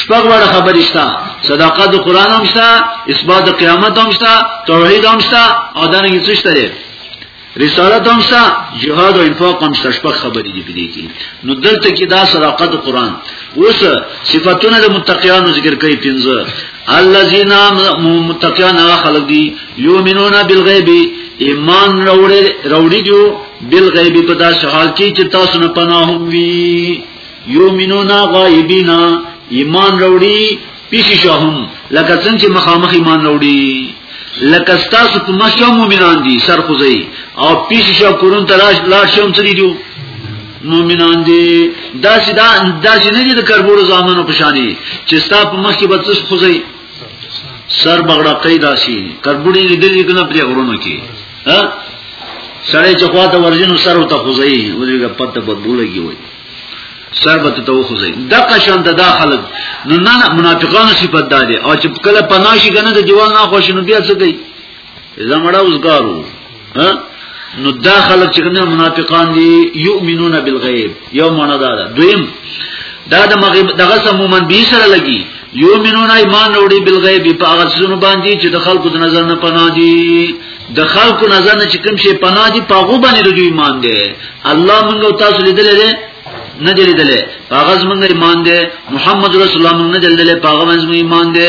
شپږ وړه خبرې شته صدقه د قران هم شته اثبات د قیامت هم شته توحید هم شته او دا نه څه شته رسالت هم شته جهاد او انفاق هم شته شپږ خبرې دي پدې کې نو دلته کې دا صدقه د قران اوس صفاتونه د متقینانو ذکر کوي پنځه الذين متقین هغه خلک دي یؤمنون بالغیب ایمان راوړي راوړي جو بالغیب په داسې حال کې چې تاسو نه پناه وي یومنون غایبینا ایمان روړي پیشي شهم لکه څنګه چې مخامخ ایمان روړي لکه تاسو په مشو مؤمنان دي سرخوځي او پیشي شو کورن تراش لا شوم سری دیو مؤمنان دي دا سیدا دا نه دي د کربوړو زامنو پشاني چې ستا په مخ کې بچس خوځي سر بغړه قیدا شي کربوړي لیدل کنه پرې غرونو کې ها سړی چې خواته ورجنو سر وته خوځي ورګه پته په بولګي وای سر به ته خوځي د قشان د داخله نو نه منافقانو صفات ده او چې کله پناشي کنه د دیوال نه خوښ نو بیا څه کوي زمړه وزګارو ها نو دا خلک چې کوم منافقان دي یؤمنون بالغیب یو معنا دا ده دویم دا د مغرب دغه سمومن به سره لګي یومنون ایمان وروړي بل غیب په هغه څونو باندې چې د خلکو د نظر نه پناه دي د خلکو نظر نه چې کوم شي پناه دي په هغه باندې د ایمان دي الله موږ تاسو لیدل دي نه دلیدلې هغه زمونږ ایمان دی محمد رسول الله موږ نه دلیدلې هغه زمونږ ایمان دی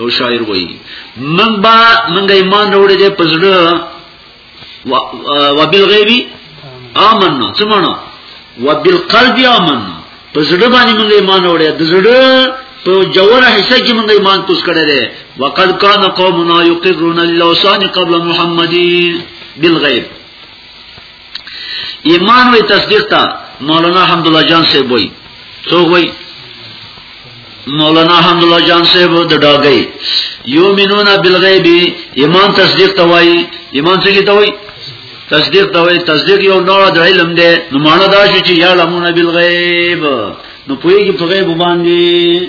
او شاعر وایي من با منګه ایمان وروړي دې پزړه و بالغیب آمنا څه معنا و بالقلب آمنا پزړه باندې منګه ایمان وروړي د زړه په جوړه حصہ کې موږ ایمان کوس کړی دی وقد کان قومنا یقرون للاوسان قبل محمدی بالغیب ایمان وی تصدیق تا مولانا حمدالله جان سے بوئی سو وی مولانا حمدالله جان سے بو د ډاګی یومنون بالغیب ایمان تصدیق تا وای ایمان څه کی تا وای تصدیق تا وای تصدیق یو نوع د علم دی نو معنا دا شي چې یا لمون بالغیب نو پویږي په غیب باندې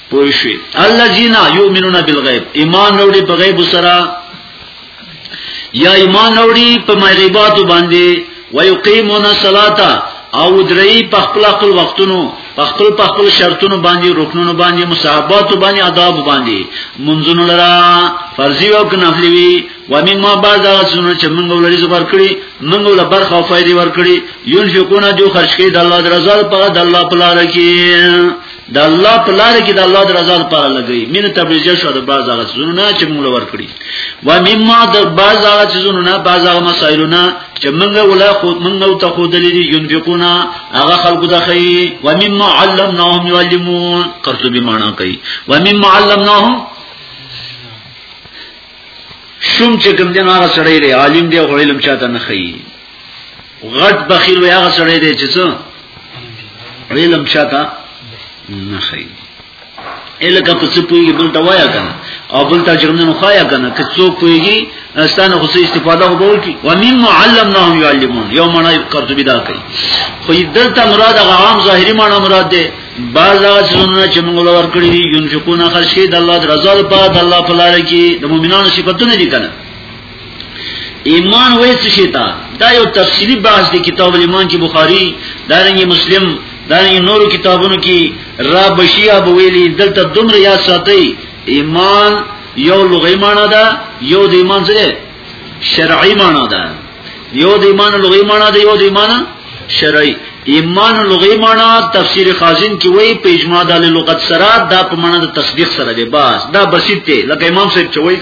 پوه شئ الذين يؤمنون بالغيب ایمان وروړي په غیب سره یا ایمان وروړي په مغیبات باندې ويقيمون الصلاه او درې په خپل خپل وختونو په خپل په خپل شرطونو باندې رکنونو باندې مصاحبات باندې آداب باندې منځونو لرا فرضي او نفلي وي و مما بعد سنو چې موږ ولري زبر کړی موږ ول برخه او فائدې ور کړی ينفقون جو خرج کړي د الله درزاد په د الله په لار کې د الله په لار کې د الله د رضا لپاره لګي مینه تبلیغ شو د باز هغه زونه چې موږ لور کړی و مما د باز هغه زونه باز هغه مسایلونه چې موږ ولا خو موږ ته خو دلیری ينفقونا هغه خلق د خي و مما علمناهم يعلمون قرطبي معنا کوي و مما علمناهم شوم چې کوم دین هغه سړی دی عالم دی او علم چاته نه خي غټ بخیل وی هغه سره دی چې څه علم شاته نه خي الکه په څه پوي بل ته وایا کنه او بل ته جرمنه نو خایا کنه که څوک پويږي ستانه خو څه استفاده وبول کی و مم معلمناهم يعلمون یوم نه قرض بدا کوي خو دلته مراد هغه عام ظاهري معنی مراد ده بعض هغه څونه چې موږ لور کړی دي ينفقون خرشي د الله رضا په د الله په لار کې د مؤمنانو صفاتونه دي کنه ایمان وې څه شي تا دا یو تفصیلی بحث دی کتاب ایمان کې بخاری دارنګي مسلم دارنګي نورو کتابونو کې را بشیا بویلی دلته دومره یا ساتي ایمان یو لغوی معنی ده یو د ایمان سره شرعي معنی ده یو د ایمان لغوی معنی ده یو د ایمان شرعي ایمان لغوی معنی تفسیر خازن کې وایي په اجماع د لغت سره دا په معنی د تصدیق سره دی بس دا بسیط دی لکه امام صاحب چې وایي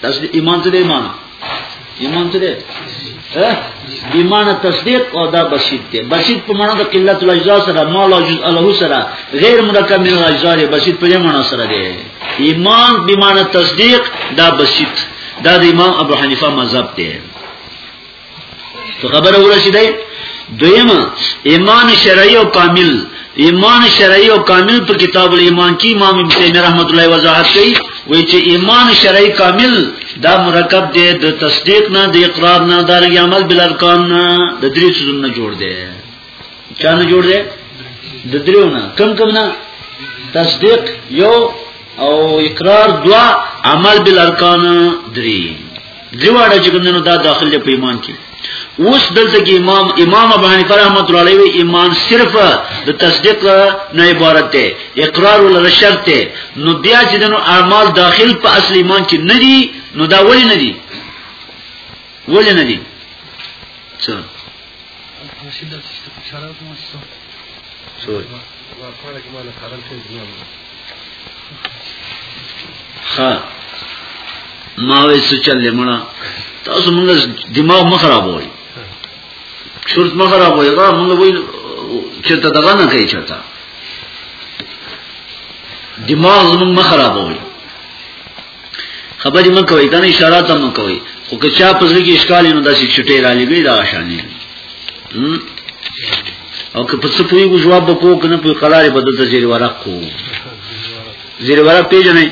تاسو د ایمان څه دی ایمان ایمان څه دی ایمان تصدیق او دا بسیط دی بسیط په معنا د قلت الاجزاء سره ما لا جزء له سره غیر مرکب من الاجزاء بسیط په معنا سره دی ایمان بمانه تصدیق دا بسیط دا د امام ابو حنیفه مذهب دی ته خبره ورسیدای دویم ایمان شرعی او کامل ایمان شرعی او کامل په کتاب الایمان کې امام ابن تیمیه رحمت الله وضاحت کوي وایي چې ایمان شرعی کامل دا مرکب دی د تصدیق نه د اقرار نه د عمل بالارکان نه د درې څه نه جوړ دی چانه جوړ دی د دریونه کم کم نه تصدیق یو او اقرار دوا عمل بالارکان دری دیواړه چې کوم نو دا داخل دی په ایمان کې اوس دلته کې امام امام ابو حنیفه رحمۃ اللہ علیہ ایمان صرف د تصدیق نه عبارت دی اقرار ول شرط دی نو بیا چې نو اعمال داخل په اصل ایمان کې نه دي نو دا ولې نه دي ولې نه دي څه ها ما وې څه چلې مړه تاسو موږ دماغ مخ خرابوي شرط مخ خرابوي دا موږ وې چې ته دغه نه کوي چاته دماغ موږ مخ خرابوي خبرې مکوئ کنه اشاره ته مکوئ خو که چا په ځل کې اشکال نو داسې چټې را لګي دا شانې او که په څه پوي کو جواب وکړو کنه په قرار بدل ته زیر ورق کو زیر ورق پیژنې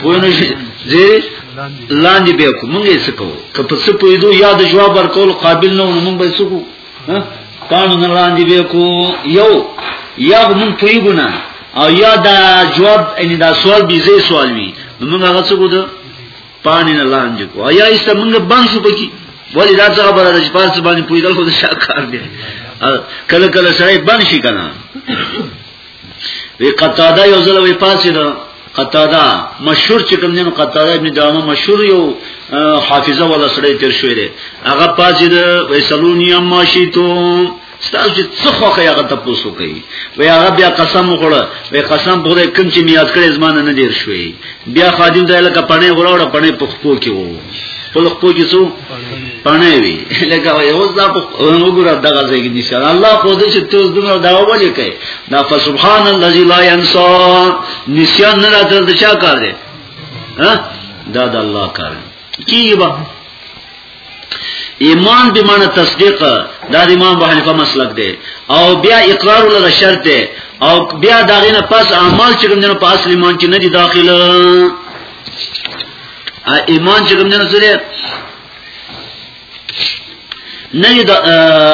پوه نه شي زیر لاندې به کو مونږ یې سکو که په څه پوي دو یاد جواب ورکول قابل نه مونږ به سکو کانو نه وړاندې به کو یو یا مون طیبنا او یا دا جواب ان دا سوال بي زي سوال وي موږ هغه څه کو ده پانی نه لاندې کو یا ایسته موږ باندې شو پکې ولی دا څه خبره ده چې پارس باندې پویدل خو شاکار دی کله کله سره باندې شي کنه وی قطاده یو ځل وی پاسې ده قطاده مشهور چې کوم دینو قطاده ابن دامه مشهور یو حافظه ولا سړی تیر شوی دی هغه پاسې ده وی سلونی اما شیتو ستاسو چې څه خوخه هغه تاسو کوي وی هغه بیا قسم وکړه وی قسم بوله کوم چې میاد کړې زمانه نه دیر شوی بیا خادم ته لکه پنه وروړه پنه په خپو کې وو په خپو کې څو پنه وی لکه یو ځا په وګوره دغه ځای کې نشه الله خو دې چې توس دنه دا ولې کوي دا فسبحان الذي لا ينسى نسيان نه راځل د چا کار دی ها دا د الله کار کیږي ایمان به معنی تصدیق دا امام ابو حنیفه مسلک دی او بیا اقرار له شرط دی او بیا دا غینه پس اعمال چې کوم نه په اصل ایمان کې نه دي داخله ایمان چې کوم نه سره نه دي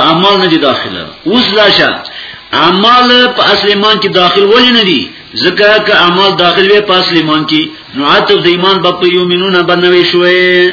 اعمال نه دي داخله اوس لاشه اعمال په اصل ایمان کې داخل ولې نه دي ځکه که اعمال داخل وي په اصل ایمان کې نو عتب د ایمان په یومنونه بنوي شوي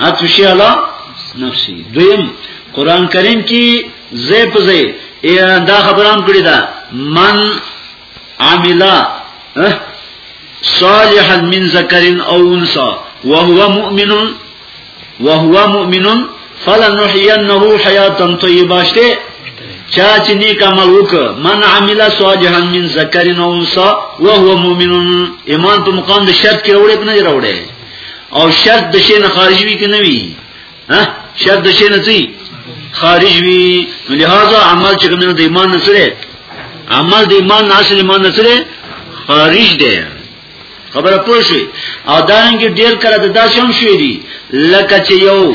اتوشی علا نفسی دویم قرآن کریم کی زی پا زی دا خبرام کړی دا من عملا صالحا من ذکر او انسا وهو مؤمن وهو مؤمن فلنحيينه حياه طيبه شته چا چې نیک عمل وک من عمل صالحا من ذکر او انثى وهو مؤمن ایمان په مقام د شرط کې وروړي نه وروړي او شرط د شی نه خارج وی کنه وی ها شرط د شی نه څه خارج وی لہذا عمل چې کوم د ایمان نه سره عمل د ایمان نه اصل ایمان نه سره خارج دی خبره پوه شي او دا رنګ ډیر کړه د داسې هم شوې دي لکه چې یو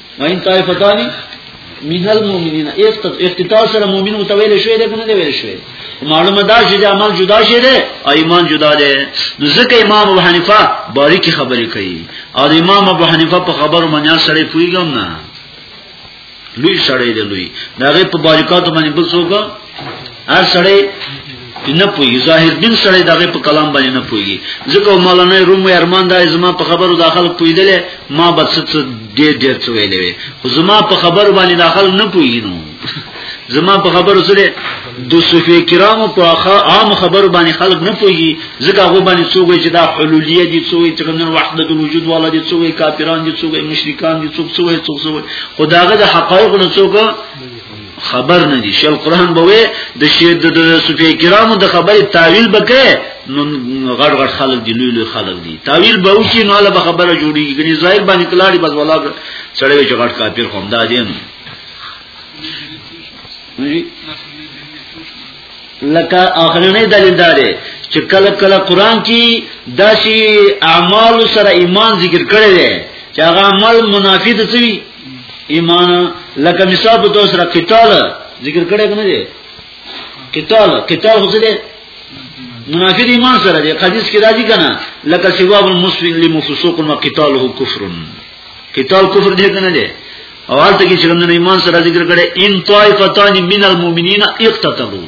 وین طائفتانی من المؤمنین اقتتاء سره مؤمن متویل شوی دی کنه دی ویل شوی معلومه دا چې عمل جدا شي دی او ایمان جدا دی نو ځکه امام ابو حنیفه باریکی خبرې کوي او امام ابو حنیفه په خبرو باندې سره پویګم نه لوی سړی دی لوی دا غي په باریکاتو باندې بل څوک هر سړی نه پوي ظاهر دین سړی دغه په کلام باندې نه پوي ځکه مولانا روم ارمان دا زما په خبرو داخل پویدل ما بس ډیر ډیر څه ویلې وي خو زما په خبرو باندې داخل نه پوي نو زما په خبرو سره د صوفي کرامو په عام خبر باندې خلک نه پوي ځکه هغه باندې څوک چې دا حلولیه دي څوک چې کوم وحدت الوجود والا دي څوک کافران دي څوک مشرکان دي څوک څوک څوک خداغه د حقایق نه څوک خبر نه دي شل قران به وي د شی د صوفي کرامو د خبرې تعویل بکې نو غړ غړ خلک دي لوی لوی خلک دي تعویل به وشي نو له خبره جوړیږي ګنې ظاهر باندې کلاړي بس ولا سړی چې غړ کافر هم دا دي لکه اخرنی دلیل داره چې کله کله قران کې داسي اعمال سره ایمان ذکر کړی دی چې هغه عمل منافی د څه ایمان لکه مثال په تاسو را قتال ذکر کړی کنه دی قتال قتال خو دې منافی دی ایمان سره دی حدیث کې راځي کنه لکه سباب المسلم لمفسوق و قتاله کفر قتال کفر دی کنه دی او حالت کې چې کوم ایمان سره ذکر کړي ان طائفتان من المؤمنین اقتتلوا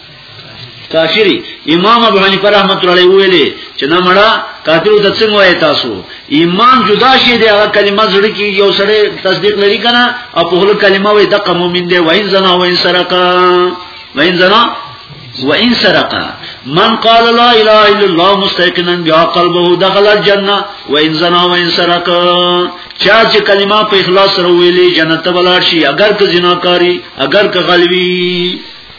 کافری امام ابو حنیفه رحمت الله علیه ویلي چې نه مړه کافر د څنګه وای تاسو ایمان جدا شي دی هغه کلمه زړه کې یو سره تصدیق لري کنه او په هله کلمه وای د مؤمن دی وای زنا وای سرقه وای زنا وان سرق من قال لا اله الا الله مستيقنا بها قلبه دخل الجنه وان زنا وان سرق چا چې کلمه په اخلاص سره ویلي جنت ته ولاړ شي اگر که زناکاری اگر که غلوی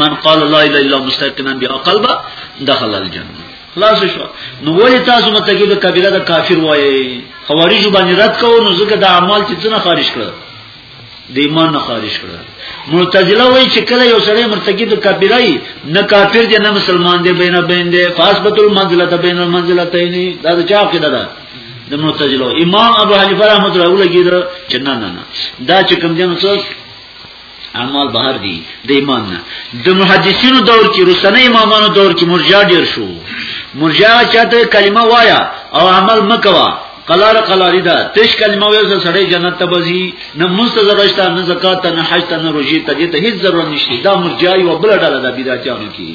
من قال لا اله الا مستقنا بها قلبا دخل الجنه خلاص شو نو ولی تاسو متکی د کبیره د کافر وای خوارج باندې رد کوو نو ځکه د اعمال چې څنګه خارج کړه د ایمان نه خارج کړه معتزله وای چې کله یو سړی مرتکب د کبیره ای نه کافر دی نه مسلمان دی بینه بین دی فاسبت المنزله بین المنزلتین دا د چا عقیده ده د معتزله امام ابو حنیفه رحمۃ اللہ علیه لګیدره چې نه نه نه دا چې کوم جنسو اعمال بهر دي د ایمان نه د محدثینو دور کې رسنه امامانو دور کې مرجع ډیر شو مرجع چاته کلمه وایا او عمل مکوا قلار قلاری دا تش کلمه ویل سره سړی جنت ته بزي نه مستزرشت نه زکات نه حج نه روزي ته دې ته هیڅ ضرورت نشته دا مرجعي او بل ډول د بدعتانو کې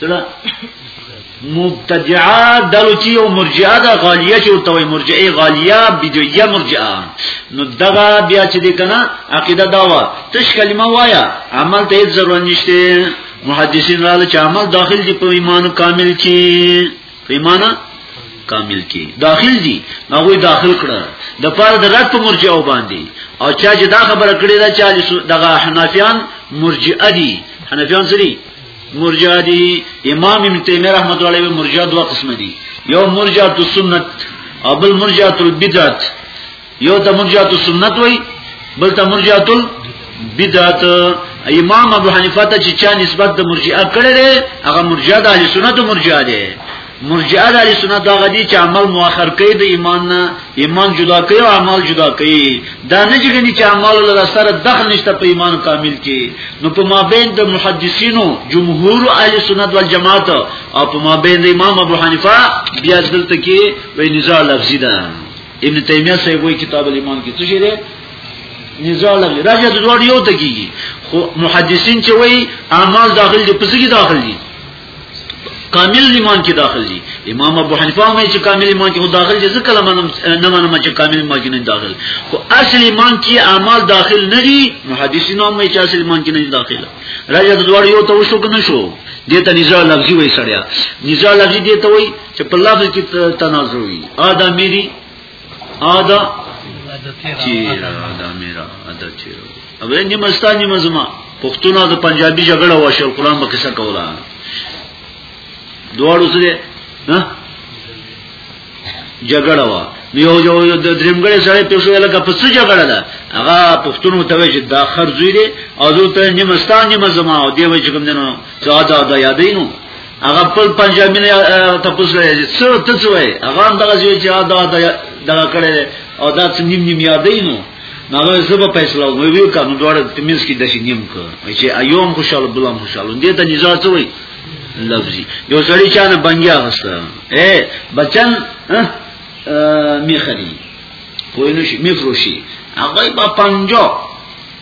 تلا مبتدعا دلو چی او مرجعا دا غالیه چی ورتوی مرجعی غالیه بدویه مرجعا نو دغا بیا چی دی کنا عقیده داوا تش کلمه وایا عمل ته هیڅ ضرورت نشته محدثین رااله چې عمل داخل دي په ایمان کامل کې په ایمان کامل کې داخل دي هغه داخل کړه د پاره د رات په مرجئه باندې او چا چې دا خبره کړې ده چې دغه حنفیان مرجئه دي حنفیان سری مرجع دی امام ابن تیمیه رحمت الله علیه مرجع دوه قسم دي یو مرجع د سنت او بل مرجع البدعت یو ته مرجع د سنت وای بل ته مرجع البدعت امام ابو حنیفه ته چې چا نسبت د مرجعه کړي هغه مرجع د اهل سنت مرجع دی مرجئه د اهل سنت دا غدي چې عمل مؤخر کوي د ایمان نه ایمان جدا کوي او عمل جدا کوي دا نه جګني چې عمل له سره دخل نشته په ایمان کامل کې نو په مابین د محدثینو جمهور اهل سنت والجماعت او په مابین د امام ابو حنیفه بیا دلته کې وې نزاع لفظي ده ابن تیمیه صاحب وې کتاب الایمان کې څه شي ده نزاع لفظي راځي د دوړ یو ته کیږي خو محدثین چې وې اعمال داخل دي پسې داخل دي کامل ایمان کې داخل دي امام ابو حنیفه هم چې کامل ایمان کې داخل دي ځکه لمنه نه منم چې کامل ایمان کې نه داخل خو اصل ایمان کې اعمال داخل نه دي محدثین هم چې اصل ایمان کې نه داخل راځي د دوړ یو ته وشو کنه شو دې ته نزاع لفظي وایي سړیا نزاع لفظي دې ته وایي چې په لفظ کې تنازع وي ادمي دي ادا چیرا دا میرا ادا چیرا اوبه نیمه ستا نیمه زما پښتونو د پنجابي جګړه واشه قرآن به کیسه کوله دواړو سره ها جګړه وا یو یو د درمګړې سره په شو لکه په څه جګړه ده هغه پښتونو ته وی چې دا خرځوي دي او دوی ته نیمستان نیمه زما او دی وی چې کوم دنو زاده دا یادینو هغه خپل پنجابی نه تاسو لري څو ته څو وي هغه دغه چې چې دا دا کړي او دا څه نیم نیم یادې نو هغه زبر فیصله وي وی کوم دوړ تمیز کې د شي نیم کو چې ایوم خوشاله بلم خوشاله دې ته نزا څه وي لفظي یو سړی چا نه بنګیا غسته اے بچن میخری کوی نشي میخروشي هغه په پنجاب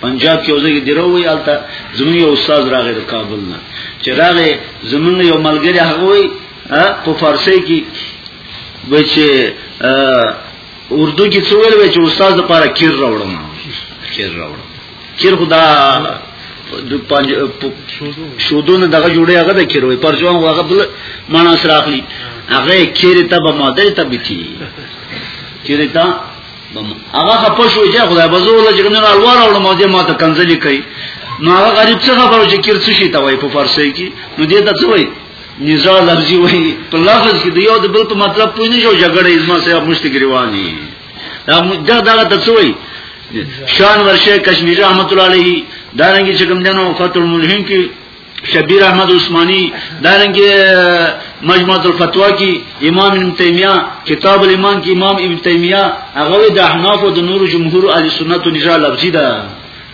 پنجاب کې اوځي کې درو وی الته زموږ یو استاد راغی د کابل نه چې راغی زموږ یو ملګری هغه وی په فارسی کې وی چې اردو کې څه ویل وی چې استاد لپاره کیر راوړم کیر راوړم کیر خدا د پنج شودونه دغه جوړي هغه د کیروي پرځوان هغه بل معنا سره اخلي هغه کیرته به ماده ته بيتي کیرته هغه خپه شو چې خدای به زه ولې څنګه الوار او مو دې ماته کنځلې کوي نو هغه غریب څه خبرو چې کیر څه شي ته وای په فارسی کې نو دې ته څه وای نزاع لفظي وای په لفظ کې د یو د بل په مطلب پوه نه شو جګړه ازما سره مشت ګریوانی دا دا دا ته څه وای شان ورشه کشمیر رحمت الله علیه دا رنګ چې کوم دنو فتح الملهم کې شبیر احمد عثماني دارنګ مجموعه الفتوا کې امام ابن تیمیه کتاب الایمان کې امام ابن تیمیه هغه د احناف او د نور جمهور اهل سنت او نجا لفظي ده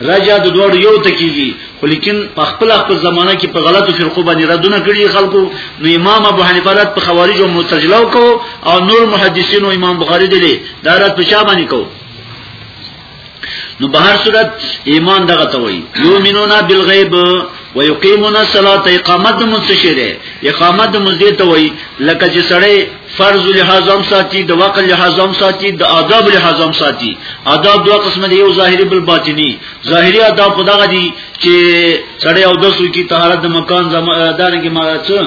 راجا د دوړ یو تکیږي خو لیکن په خپل خپل زمانہ کې په غلطو فرقو باندې ردونه کړی خلکو نو امام ابو حنیفه رات په خوارج او معتزله کو او نور محدثین او امام بخاری دي دا رات په چا باندې کو نو بهر صورت ایمان دغه ته وای یومنون بالغیب و یقیمون الصلاه اقامت مستشره اقامت مزدی ته وای لکه چې سړی فرض لحاظم ساتي د وقت لحاظم ساتي د آداب لحاظم ساتي آداب دوه قسم دي یو ظاهري بل باطني ظاهري آداب خدای دي چې سړی او د سوچي طهارت د مکان زمادار کې ما څه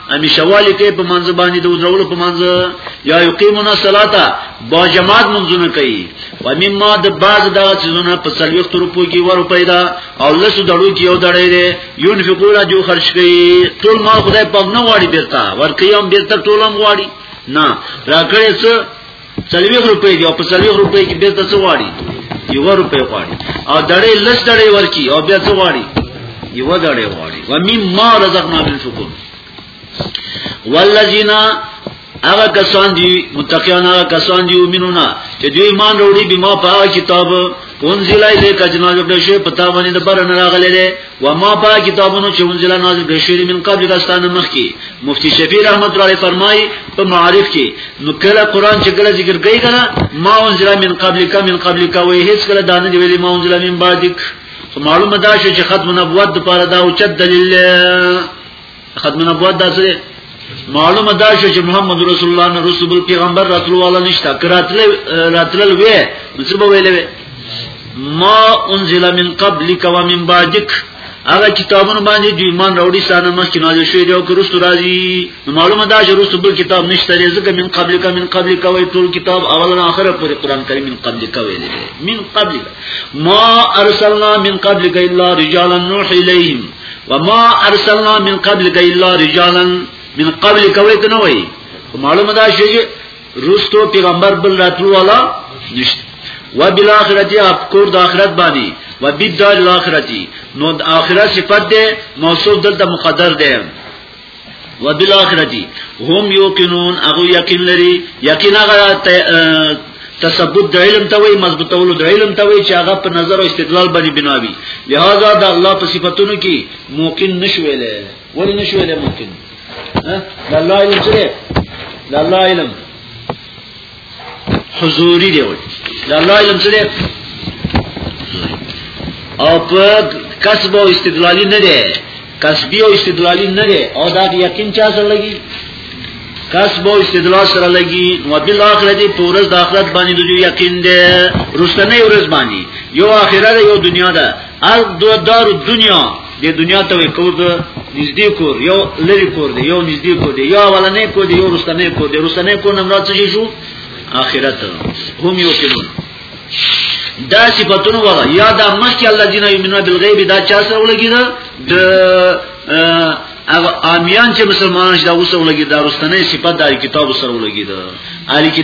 همیشه والی کوي په منځ باندې د ودرولو په منځ یا یقیمون الصلاه با جماعت منځونه کوي و مما د باز د چیزونه په سلوي تر پوګي ور پیدا او لسو دړو کې یو دړې دي ينفقون جو خرج کوي ټول ما خدای په نه واړي بیرته ورکيام بیرته ټولم واړي نه راکړې څه سلوی روپے دی او په سلوی روپے کې بیرته څه غواړي یو روپے غواړي او دړې لس دړې ورکی او بیا څه غواړي یو دړې غواړي و مما رزقنا من شکر والذین هغه کسان دي متقیان هغه کسان دي ومنونه چې دوی ایمان وروړي بما په کتاب انزل الیک جنازه بشه پتا باندې د بر نه راغلي و ما با کتابونو چې منزله نازل به شوی من قبل داستانه مخکي مفتی شفیع رحمت الله فرمای په معارف کې نو کله قران چې کله ذکر کوي کنه ما منزله من قبل کا من قبل کا وې هیڅ کله دانه دی ویلي ما منزله من بعدک معلومه دا شو چې ختم نبوت لپاره دا اوچت دلیل ختم نبوت دا څه معلومه دا شو چې محمد رسول الله نه رسول بل پیغمبر راتلو والا نشته کراتل راتلل وې نو څه به ویلې وې ما انزل من قبلك ومن بعدك هغه کتابونه باندې دوی ایمان راوړي سانه مخکې نازل شوی دی او کرستو راځي معلومه دا چې رسول بل کتاب نشته لري ځکه من قبلك من قبلك وې ټول کتاب اول نه اخره پورې قران کریم من قبلك وې لري من قبلك ما ارسلنا من قبلك الا رجالا نوح اليهم وما ارسلنا من قبلك الا رجالا من قبل کویت نه وای معلومه ده چې رستو پیغمبر بل راتلو والا نشته و بالاخرتی اپ کور د اخرت باندې و بالدار الاخرتی نو د اخرت صفت ده موصوف دلته مقدر ده وبالاخرتی هم یوقنون اغو یقین لري یقین هغه تثبت د علم ته وای مضبوطولو د علم ته وای چې هغه په نظر او استدلال باندې بنا وي لہذا د الله په صفاتونو کې موقن نشویلې ول نشویلې موقن ها د الله علم سره د الله علم حضوری دی وای د الله علم څه دی او په کسب او استدلالی نه دی کسبی او استدلالی نه دی او دا یقین چا سره لګي کسب او استدلال سره لګي نو بل اخرت په ورځ د اخرت باندې د یقین دی رستنه ورځ باندې یو اخرت یو دنیا ده ال دو دار دنیا د دنیا ته کور د نږدې کور یو لری کور دی یو نږدې کور دی یو اولنې کور دی یو رستنې کور دی رستنې کور نن راځي چې شو اخرت هم یو کینون دا صفاتونه وره یا دا مخکې الله جنا یمنو بالغیب دا چا سره ولګی دا د او امیان چې مسلمانان شدا اوسه ولګی دا رستنې صفات د کتاب سره ولګی دا اړیکې